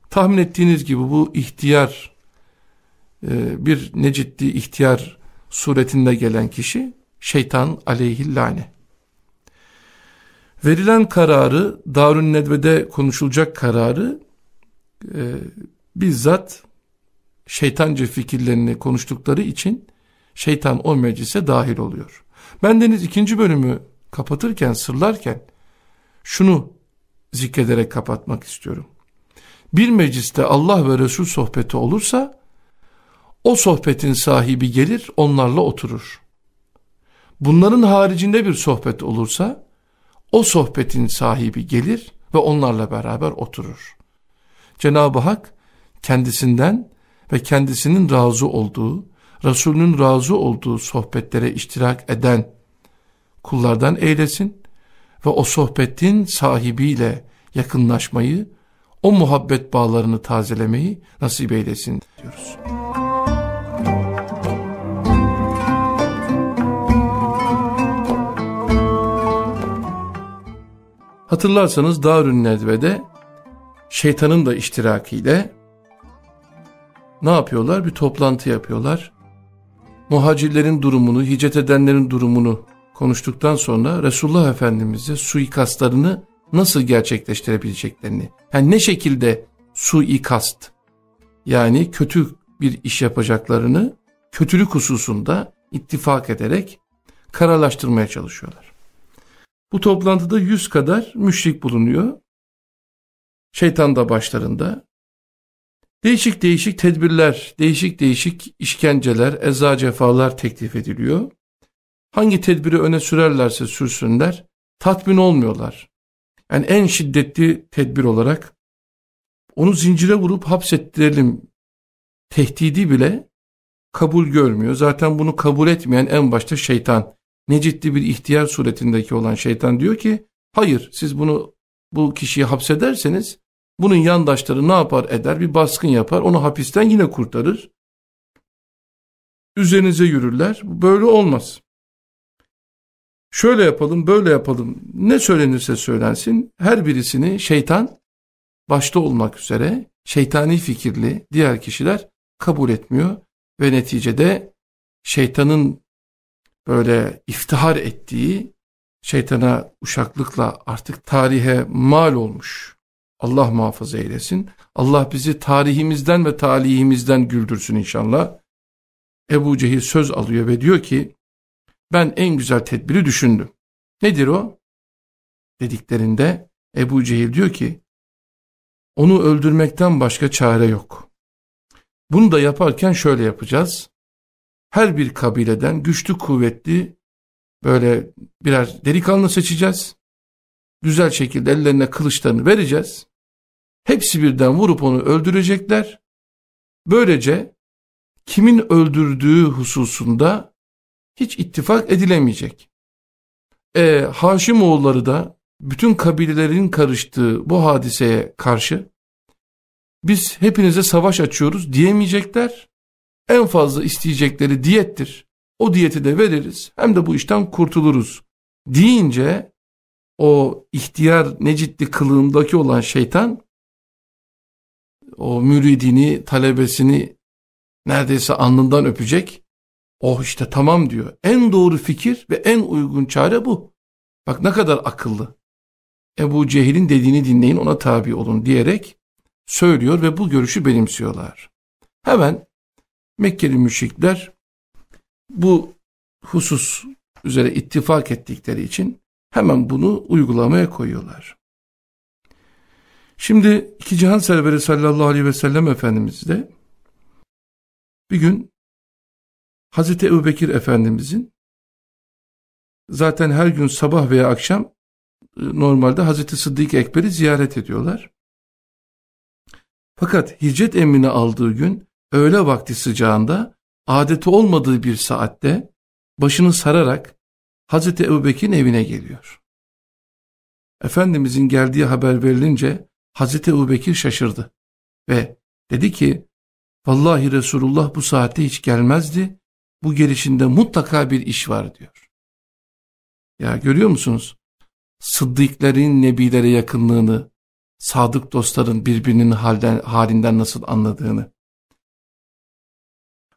Tahmin ettiğiniz gibi bu ihtiyar e, bir necitli ihtiyar suretinde gelen kişi şeytan aleyhillâne. Verilen kararı Darun Nedve'de konuşulacak kararı e, bizzat şeytanca fikirlerini konuştukları için şeytan o meclise dahil oluyor. Ben deniz ikinci bölümü kapatırken sırlarken şunu zikrederek kapatmak istiyorum. Bir mecliste Allah ve Resul sohbeti olursa o sohbetin sahibi gelir onlarla oturur. Bunların haricinde bir sohbet olursa o sohbetin sahibi gelir ve onlarla beraber oturur. Cenab-ı Hak kendisinden ve kendisinin razı olduğu, Resulünün razı olduğu sohbetlere iştirak eden kullardan eylesin ve o sohbetin sahibiyle yakınlaşmayı, o muhabbet bağlarını tazelemeyi nasip eylesin diyoruz. Hatırlarsanız Darün Nedve'de şeytanın da iştirakiyle ne yapıyorlar? Bir toplantı yapıyorlar. Muhacirlerin durumunu, hicret edenlerin durumunu konuştuktan sonra Resulullah Efendimiz'e suikastlarını nasıl gerçekleştirebileceklerini, yani ne şekilde suikast, yani kötü bir iş yapacaklarını kötülük hususunda ittifak ederek karalaştırmaya çalışıyorlar. Bu toplantıda yüz kadar müşrik bulunuyor. Şeytan da başlarında. Değişik değişik tedbirler, değişik değişik işkenceler, eza cefalar teklif ediliyor. Hangi tedbiri öne sürerlerse sürsünler, tatmin olmuyorlar. Yani en şiddetli tedbir olarak onu zincire vurup hapsettirelim tehdidi bile kabul görmüyor. Zaten bunu kabul etmeyen en başta şeytan. Ne ciddi bir ihtiyar suretindeki olan şeytan diyor ki hayır siz bunu bu kişiyi hapsederseniz bunun yandaşları ne yapar eder bir baskın yapar onu hapisten yine kurtarır. Üzerinize yürürler böyle olmaz. Şöyle yapalım böyle yapalım ne söylenirse söylensin her birisini şeytan başta olmak üzere şeytani fikirli diğer kişiler kabul etmiyor ve neticede şeytanın böyle iftihar ettiği şeytana uşaklıkla artık tarihe mal olmuş. Allah muhafaza eylesin. Allah bizi tarihimizden ve talihimizden güldürsün inşallah. Ebu Cehil söz alıyor ve diyor ki ben en güzel tedbiri düşündüm. Nedir o? Dediklerinde Ebu Cehil diyor ki onu öldürmekten başka çare yok. Bunu da yaparken şöyle yapacağız. Her bir kabileden güçlü kuvvetli böyle birer delikanlı seçeceğiz. Güzel şekilde ellerine kılıçlarını vereceğiz. Hepsi birden vurup onu öldürecekler. Böylece kimin öldürdüğü hususunda hiç ittifak edilemeyecek. E, Haşimoğulları da bütün kabilelerin karıştığı bu hadiseye karşı biz hepinize savaş açıyoruz diyemeyecekler. En fazla isteyecekleri diyettir. O diyeti de veririz hem de bu işten kurtuluruz deyince o ihtiyar Necitli kılığındaki olan şeytan o müridini, talebesini neredeyse alnından öpecek. Oh işte tamam diyor. En doğru fikir ve en uygun çare bu. Bak ne kadar akıllı. Ebu Cehil'in dediğini dinleyin ona tabi olun diyerek söylüyor ve bu görüşü benimsiyorlar. Hemen Mekkeli müşrikler bu husus üzere ittifak ettikleri için hemen bunu uygulamaya koyuyorlar. Şimdi iki cihan serveri sallallahu aleyhi ve sellem Efendimiz de bir gün Hazreti Ebu Efendimizin zaten her gün sabah veya akşam e, normalde Hazreti Sıddık Ekber'i ziyaret ediyorlar. Fakat hicret emrini aldığı gün öğle vakti sıcağında adeti olmadığı bir saatte başını sararak Hazreti Ebubekir'in evine geliyor. Efendimizin geldiği haber verilince Hazreti Ebubekir şaşırdı ve dedi ki Vallahi Resulullah bu saatte hiç gelmezdi. Bu gelişinde mutlaka bir iş var diyor. Ya görüyor musunuz? Sıddıkların nebilere yakınlığını, sadık dostların birbirinin halden, halinden nasıl anladığını.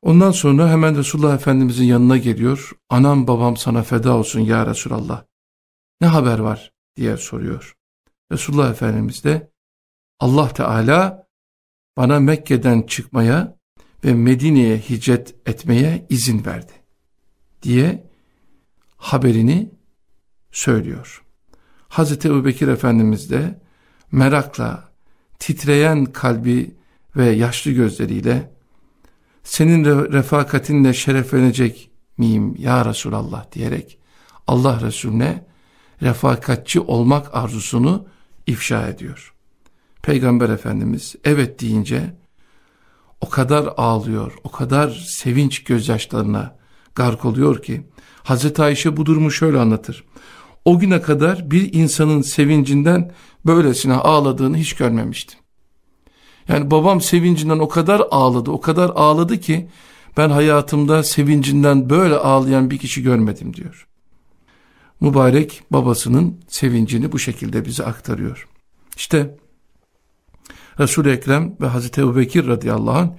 Ondan sonra hemen Resulullah Efendimizin yanına geliyor. Anam babam sana feda olsun ya Resulallah. Ne haber var diye soruyor. Resulullah Efendimiz de Allah Teala bana Mekke'den çıkmaya ve Medine'ye hicret etmeye izin verdi diye haberini söylüyor. Hazreti Ebubekir Efendimiz de merakla, titreyen kalbi ve yaşlı gözleriyle senin refakatinle şereflenecek miyim ya Resulallah diyerek Allah Resulüne refakatçi olmak arzusunu ifşa ediyor. Peygamber Efendimiz evet deyince o kadar ağlıyor, o kadar sevinç gözyaşlarına gark oluyor ki Hazreti Ayşe bu durumu şöyle anlatır. O güne kadar bir insanın sevincinden böylesine ağladığını hiç görmemiştim. Yani babam sevincinden o kadar ağladı, o kadar ağladı ki ben hayatımda sevincinden böyle ağlayan bir kişi görmedim diyor. Mübarek babasının sevincini bu şekilde bize aktarıyor. İşte Resul-i Ekrem ve Hazreti Ebu Bekir radıyallahu anh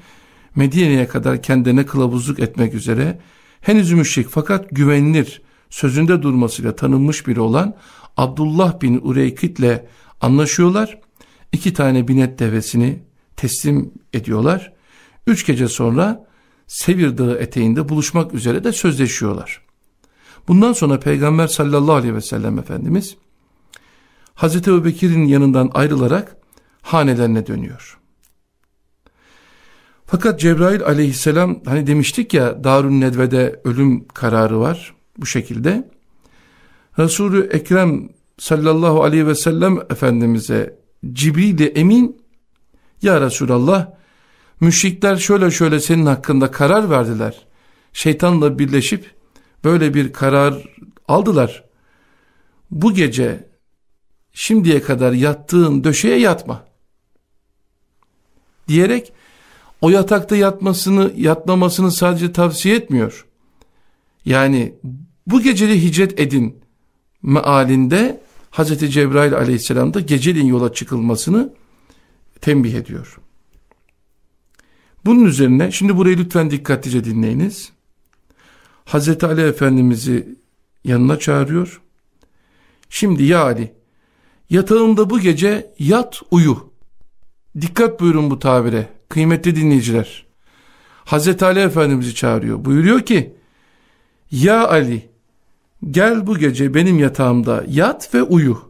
Medine'ye kadar kendine kılavuzluk etmek üzere henüz müşrik fakat güvenilir sözünde durmasıyla tanınmış biri olan Abdullah bin Ureykit ile anlaşıyorlar. İki tane binet devesini teslim ediyorlar. Üç gece sonra Sevir Dağı eteğinde buluşmak üzere de sözleşiyorlar. Bundan sonra Peygamber sallallahu aleyhi ve sellem Efendimiz Hazreti Ebu Bekir'in yanından ayrılarak hanelerine dönüyor. Fakat Cebrail aleyhisselam hani demiştik ya Darun Nedve'de ölüm kararı var bu şekilde. Resulü Ekrem sallallahu aleyhi ve sellem Efendimiz'e Cibril-i Emin ya Resulallah müşrikler şöyle şöyle senin hakkında karar verdiler. Şeytanla birleşip böyle bir karar aldılar. Bu gece şimdiye kadar yattığın döşeye yatma. Diyerek o yatakta yatmasını, yatmamasını sadece tavsiye etmiyor. Yani bu geceli hicret edin mealinde Hz. Cebrail aleyhisselam da geceliğin yola çıkılmasını tembih ediyor. Bunun üzerine şimdi burayı lütfen dikkatlice dinleyiniz. Hz. Ali Efendimiz'i yanına çağırıyor Şimdi ya Ali yatağında bu gece yat uyu. Dikkat buyurun bu tabire kıymetli dinleyiciler. Hazreti Ali Efendimiz'i çağırıyor. Buyuruyor ki ya Ali gel bu gece benim yatağımda yat ve uyu.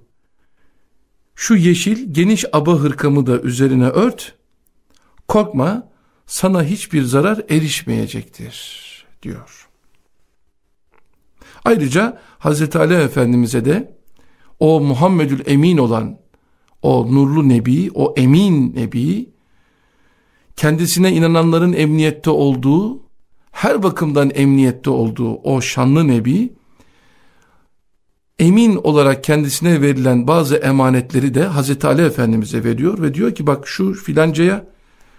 Şu yeşil geniş aba hırkamı da üzerine ört. Korkma sana hiçbir zarar erişmeyecektir diyor. Ayrıca Hazreti Ali Efendimiz'e de o Muhammedül Emin olan o nurlu nebi, o emin nebi kendisine inananların emniyette olduğu, her bakımdan emniyette olduğu o şanlı nebi emin olarak kendisine verilen bazı emanetleri de Hazreti Ali Efendimiz'e veriyor ve diyor ki bak şu filancaya,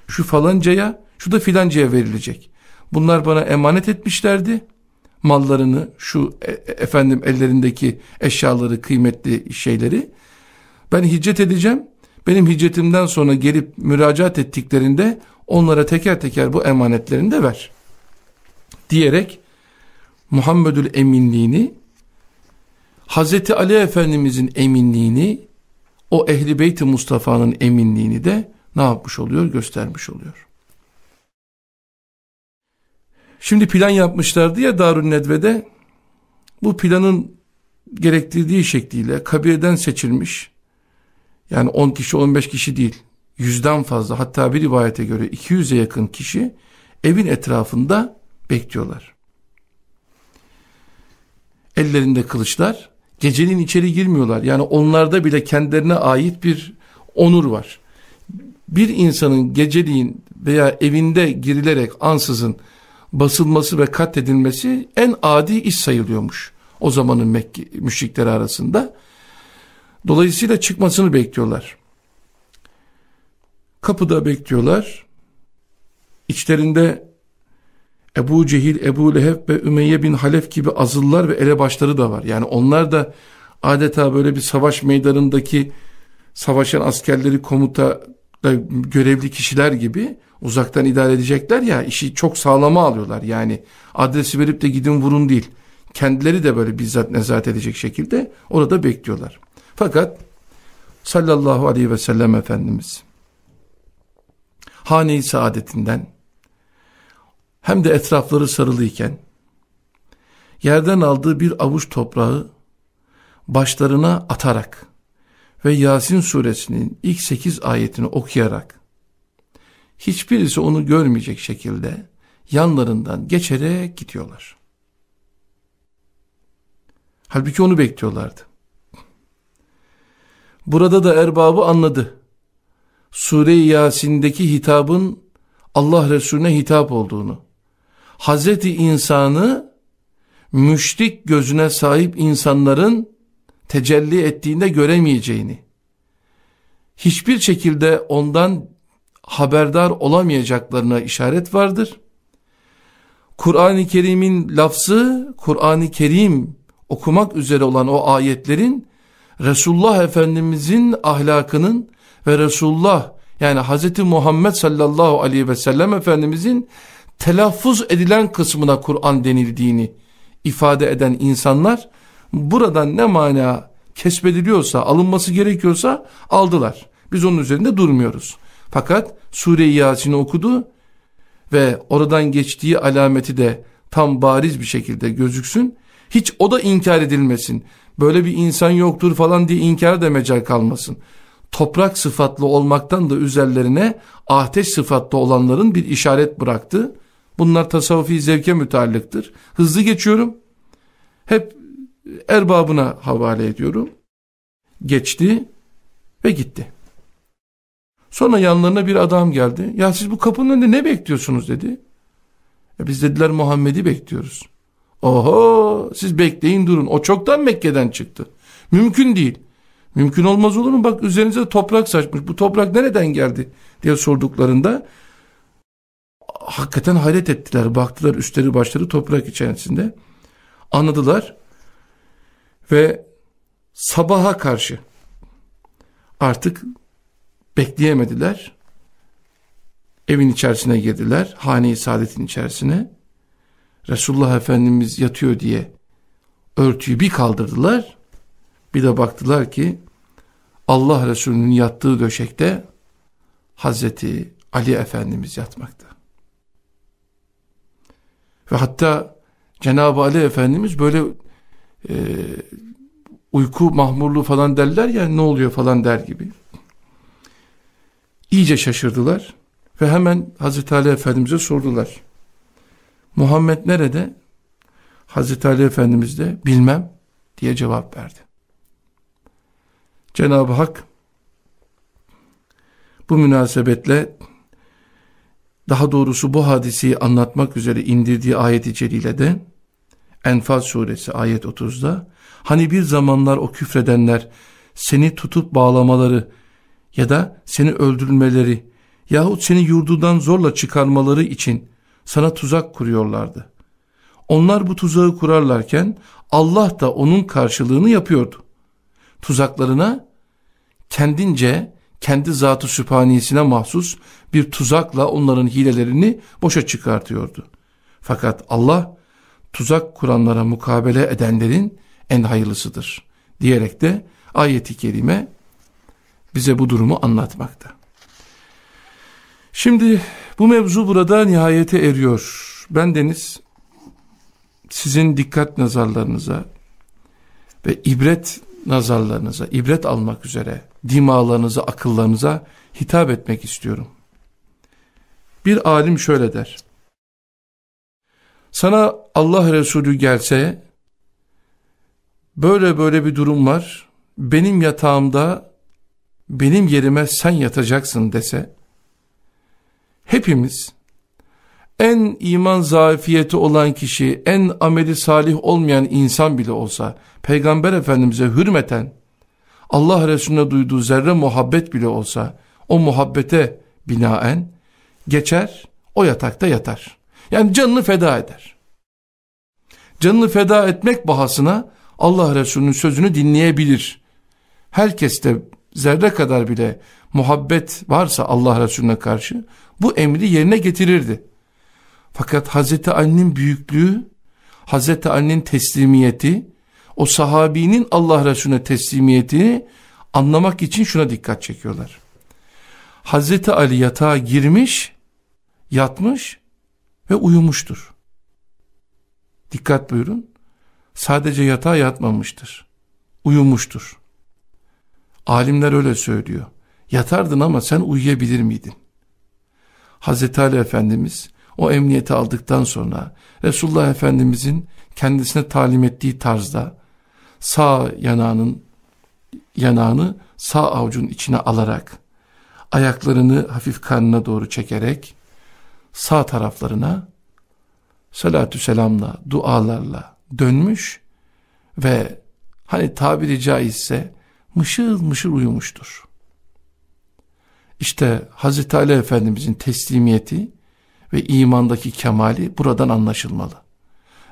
şu falancaya, şu da filancaya verilecek. Bunlar bana emanet etmişlerdi. Mallarını, şu e, e efendim ellerindeki eşyaları, kıymetli şeyleri. Ben hicret edeceğim. Benim hicretimden sonra gelip müracaat ettiklerinde onlara teker teker bu emanetlerini de ver. Diyerek Muhammedül eminliğini Hazreti Ali Efendimizin eminliğini o Ehli Beyt-i Mustafa'nın eminliğini de ne yapmış oluyor? Göstermiş oluyor. Şimdi plan yapmışlardı ya Darun Nedve'de. Bu planın gerektirdiği şekliyle kabirden seçilmiş. Yani 10 kişi 15 kişi değil. Yüzden fazla hatta bir rivayete göre 200'e yakın kişi evin etrafında bekliyorlar. Ellerinde kılıçlar Gecenin içeri girmiyorlar. Yani onlarda bile kendilerine ait bir onur var. Bir insanın geceliğin veya evinde girilerek ansızın basılması ve katledilmesi en adi iş sayılıyormuş. O zamanın Mekke, müşrikleri arasında. Dolayısıyla çıkmasını bekliyorlar. Kapıda bekliyorlar. İçlerinde Ebu Cehil, Ebu Leheb ve Ümeyye bin Halef gibi azıllar ve elebaşları da var. Yani onlar da adeta böyle bir savaş meydanındaki savaşan askerleri komuta görevli kişiler gibi uzaktan idare edecekler ya işi çok sağlama alıyorlar. Yani adresi verip de gidin vurun değil. Kendileri de böyle bizzat nezaret edecek şekilde orada bekliyorlar. Fakat sallallahu aleyhi ve sellem Efendimiz hane-i saadetinden hem de etrafları sarılıyken yerden aldığı bir avuç toprağı başlarına atarak ve Yasin suresinin ilk sekiz ayetini okuyarak hiçbirisi onu görmeyecek şekilde yanlarından geçerek gidiyorlar. Halbuki onu bekliyorlardı. Burada da erbabı anladı. Sure-i Yasin'deki hitabın Allah Resulüne hitap olduğunu Hazreti insanı müşrik gözüne sahip insanların tecelli ettiğinde göremeyeceğini, hiçbir şekilde ondan haberdar olamayacaklarına işaret vardır. Kur'an-ı Kerim'in lafzı, Kur'an-ı Kerim okumak üzere olan o ayetlerin Resulullah Efendimizin ahlakının ve Resulullah yani Hz. Muhammed sallallahu aleyhi ve sellem Efendimizin telaffuz edilen kısmına Kur'an denildiğini ifade eden insanlar buradan ne mana kesbediliyorsa, alınması gerekiyorsa aldılar. Biz onun üzerinde durmuyoruz. Fakat Sure-i Yasin'i okudu ve oradan geçtiği alameti de tam bariz bir şekilde gözüksün. Hiç o da inkar edilmesin. Böyle bir insan yoktur falan diye inkar da mecal kalmasın. Toprak sıfatlı olmaktan da üzerlerine ateş sıfatlı olanların bir işaret bıraktı. Bunlar tasavvufi zevke müteallıktır. Hızlı geçiyorum. Hep erbabına havale ediyorum. Geçti ve gitti. Sonra yanlarına bir adam geldi. Ya siz bu kapının önünde ne bekliyorsunuz dedi. E biz dediler Muhammed'i bekliyoruz. Oho siz bekleyin durun. O çoktan Mekke'den çıktı. Mümkün değil. Mümkün olmaz olur mu? Bak üzerinize toprak saçmış. Bu toprak nereden geldi diye sorduklarında hakikaten hayret ettiler. Baktılar üstleri başları toprak içerisinde. Anladılar. Ve sabaha karşı artık bekleyemediler. Evin içerisine girdiler. Hane-i Saadet'in içerisine. Resulullah Efendimiz yatıyor diye örtüyü bir kaldırdılar. Bir de baktılar ki Allah Resulü'nün yattığı döşekte Hazreti Ali Efendimiz yatmakta. Ve hatta Cenab-ı Ali Efendimiz böyle e, uyku mahmurluğu falan derler ya ne oluyor falan der gibi. İyice şaşırdılar ve hemen Hazreti Ali Efendimiz'e sordular. Muhammed nerede? Hazreti Ali Efendimiz de bilmem diye cevap verdi. Cenab-ı Hak bu münasebetle daha doğrusu bu hadiseyi anlatmak üzere indirdiği ayet-i celilede Enfal suresi ayet 30'da hani bir zamanlar o küfredenler seni tutup bağlamaları ya da seni öldürmeleri yahut seni yurdundan zorla çıkarmaları için sana tuzak kuruyorlardı. Onlar bu tuzağı kurarlarken Allah da onun karşılığını yapıyordu. Tuzaklarına kendince kendi zatı süphaniyesine mahsus bir tuzakla onların hilelerini boşa çıkartıyordu. Fakat Allah tuzak kuranlara mukabele edenlerin en hayırlısıdır diyerek de ayeti kerime bize bu durumu anlatmakta. Şimdi bu mevzu burada nihayete eriyor. Ben Deniz sizin dikkat nazarlarınıza ve ibret nazarlarınıza, ibret almak üzere dimalarınıza, akıllarınıza hitap etmek istiyorum. Bir alim şöyle der. Sana Allah Resulü gelse, böyle böyle bir durum var, benim yatağımda, benim yerime sen yatacaksın dese, hepimiz, en iman zafiyeti olan kişi, en ameli salih olmayan insan bile olsa, Peygamber Efendimiz'e hürmeten, Allah Resulüne duyduğu zerre muhabbet bile olsa, o muhabbete binaen, geçer, o yatakta yatar. Yani canını feda eder. Canını feda etmek bahasına Allah Resulü'nün sözünü dinleyebilir. Herkes de zerre kadar bile muhabbet varsa Allah Resulüne karşı bu emri yerine getirirdi. Fakat Hazreti Ali'nin büyüklüğü, Hazreti Ali'nin teslimiyeti, o sahabinin Allah Resulüne teslimiyetini anlamak için şuna dikkat çekiyorlar. Hazreti Ali yatağa girmiş, yatmış ve uyumuştur. Dikkat buyurun. Sadece yatağa yatmamıştır. Uyumuştur. Alimler öyle söylüyor. Yatardın ama sen uyuyabilir miydin? Hazreti Ali Efendimiz o emniyeti aldıktan sonra Resulullah Efendimizin kendisine talim ettiği tarzda sağ yanağının yanağını sağ avucun içine alarak ayaklarını hafif karnına doğru çekerek sağ taraflarına salatü selamla, dualarla dönmüş ve hani tabiri caizse mışıl mışıl uyumuştur. İşte Hazreti Ali Efendimizin teslimiyeti ve imandaki kemali buradan anlaşılmalı.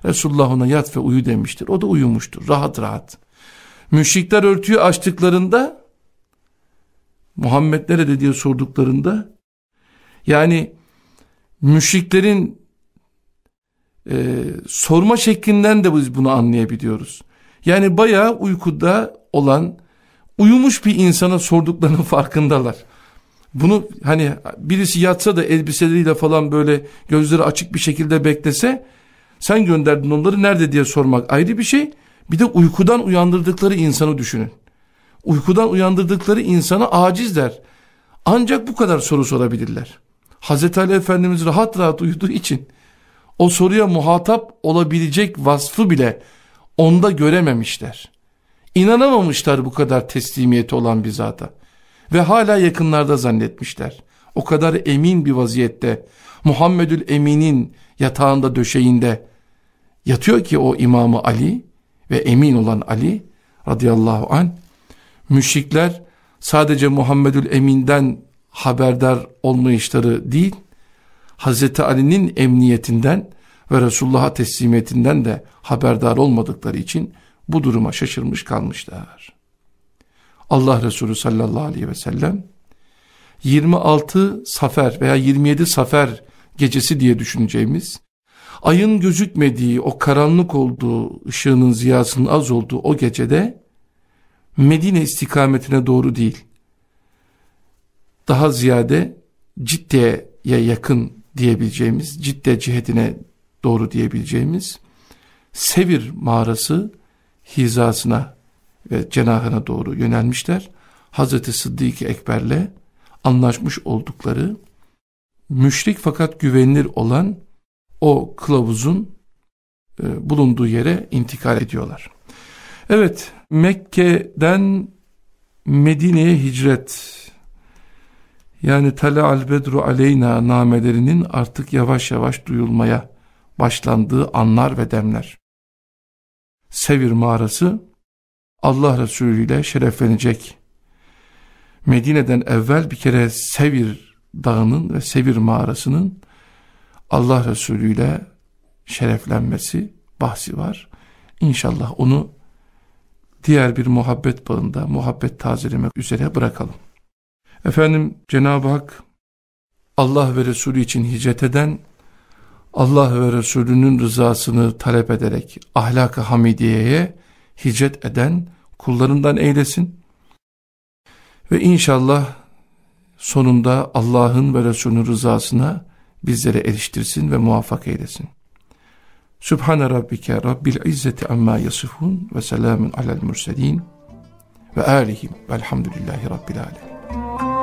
Resulullah ona yat ve uyu demiştir. O da uyumuştur rahat rahat. Müşrikler örtüyü açtıklarında Muhammed nerede diye sorduklarında yani müşriklerin e, sorma şeklinden de biz bunu anlayabiliyoruz. Yani bayağı uykuda olan uyumuş bir insana sorduklarının farkındalar. Bunu hani birisi yatsa da elbiseleriyle falan böyle gözleri açık bir şekilde beklese sen gönderdin onları nerede diye sormak ayrı bir şey. Bir de uykudan uyandırdıkları insanı düşünün. Uykudan uyandırdıkları insana acizler. Ancak bu kadar soru sorabilirler. Hazreti Ali Efendimiz rahat rahat uyuduğu için o soruya muhatap olabilecek vasfı bile onda görememişler. İnanamamışlar bu kadar teslimiyeti olan bir zata. Ve hala yakınlarda zannetmişler. O kadar emin bir vaziyette Muhammedül Emin'in yatağında döşeğinde yatıyor ki o imamı Ali ve emin olan Ali radıyallahu an müşrikler sadece Muhammedül Emin'den haberdar olmayışları değil Hazreti Ali'nin emniyetinden ve Resulullah'a teslimiyetinden de haberdar olmadıkları için bu duruma şaşırmış kalmışlar. Allah Resulü sallallahu aleyhi ve sellem 26 safer veya 27 safer gecesi diye düşüneceğimiz ayın gözükmediği o karanlık olduğu ışığının ziyasının az olduğu o gecede Medine istikametine doğru değil. Daha ziyade Cidde'ye yakın diyebileceğimiz, Cidde cihetine doğru diyebileceğimiz Sevir mağarası hizasına ve cenahına doğru yönelmişler. Hazreti Sıddık Ekber'le anlaşmış oldukları müşrik fakat güvenilir olan o kılavuzun e, bulunduğu yere intikal ediyorlar. Evet Mekke'den Medine'ye hicret yani Tala al Bedru Aleyna namelerinin artık yavaş yavaş duyulmaya başlandığı anlar ve demler. Sevir mağarası Allah Resulü ile şereflenecek. Medine'den evvel bir kere Sevir dağının ve Sevir mağarasının Allah Resulü ile şereflenmesi bahsi var. İnşallah onu diğer bir muhabbet bağında muhabbet tazelemek üzere bırakalım. Efendim Cenab-ı Hak Allah ve Resulü için hicret eden Allah ve Resulünün rızasını talep ederek ahlak-ı hamidiyeye hicret eden kullarından eylesin. Ve inşallah sonunda Allah'ın ve Resulünün rızasına bizlere eriştirsin ve muvaffak eylesin. Sübhane Rabbike Rabbil İzzeti Amma Yasifun ve Selamun Alel Murselin ve Alihim Velhamdülillahi Rabbil Alemin.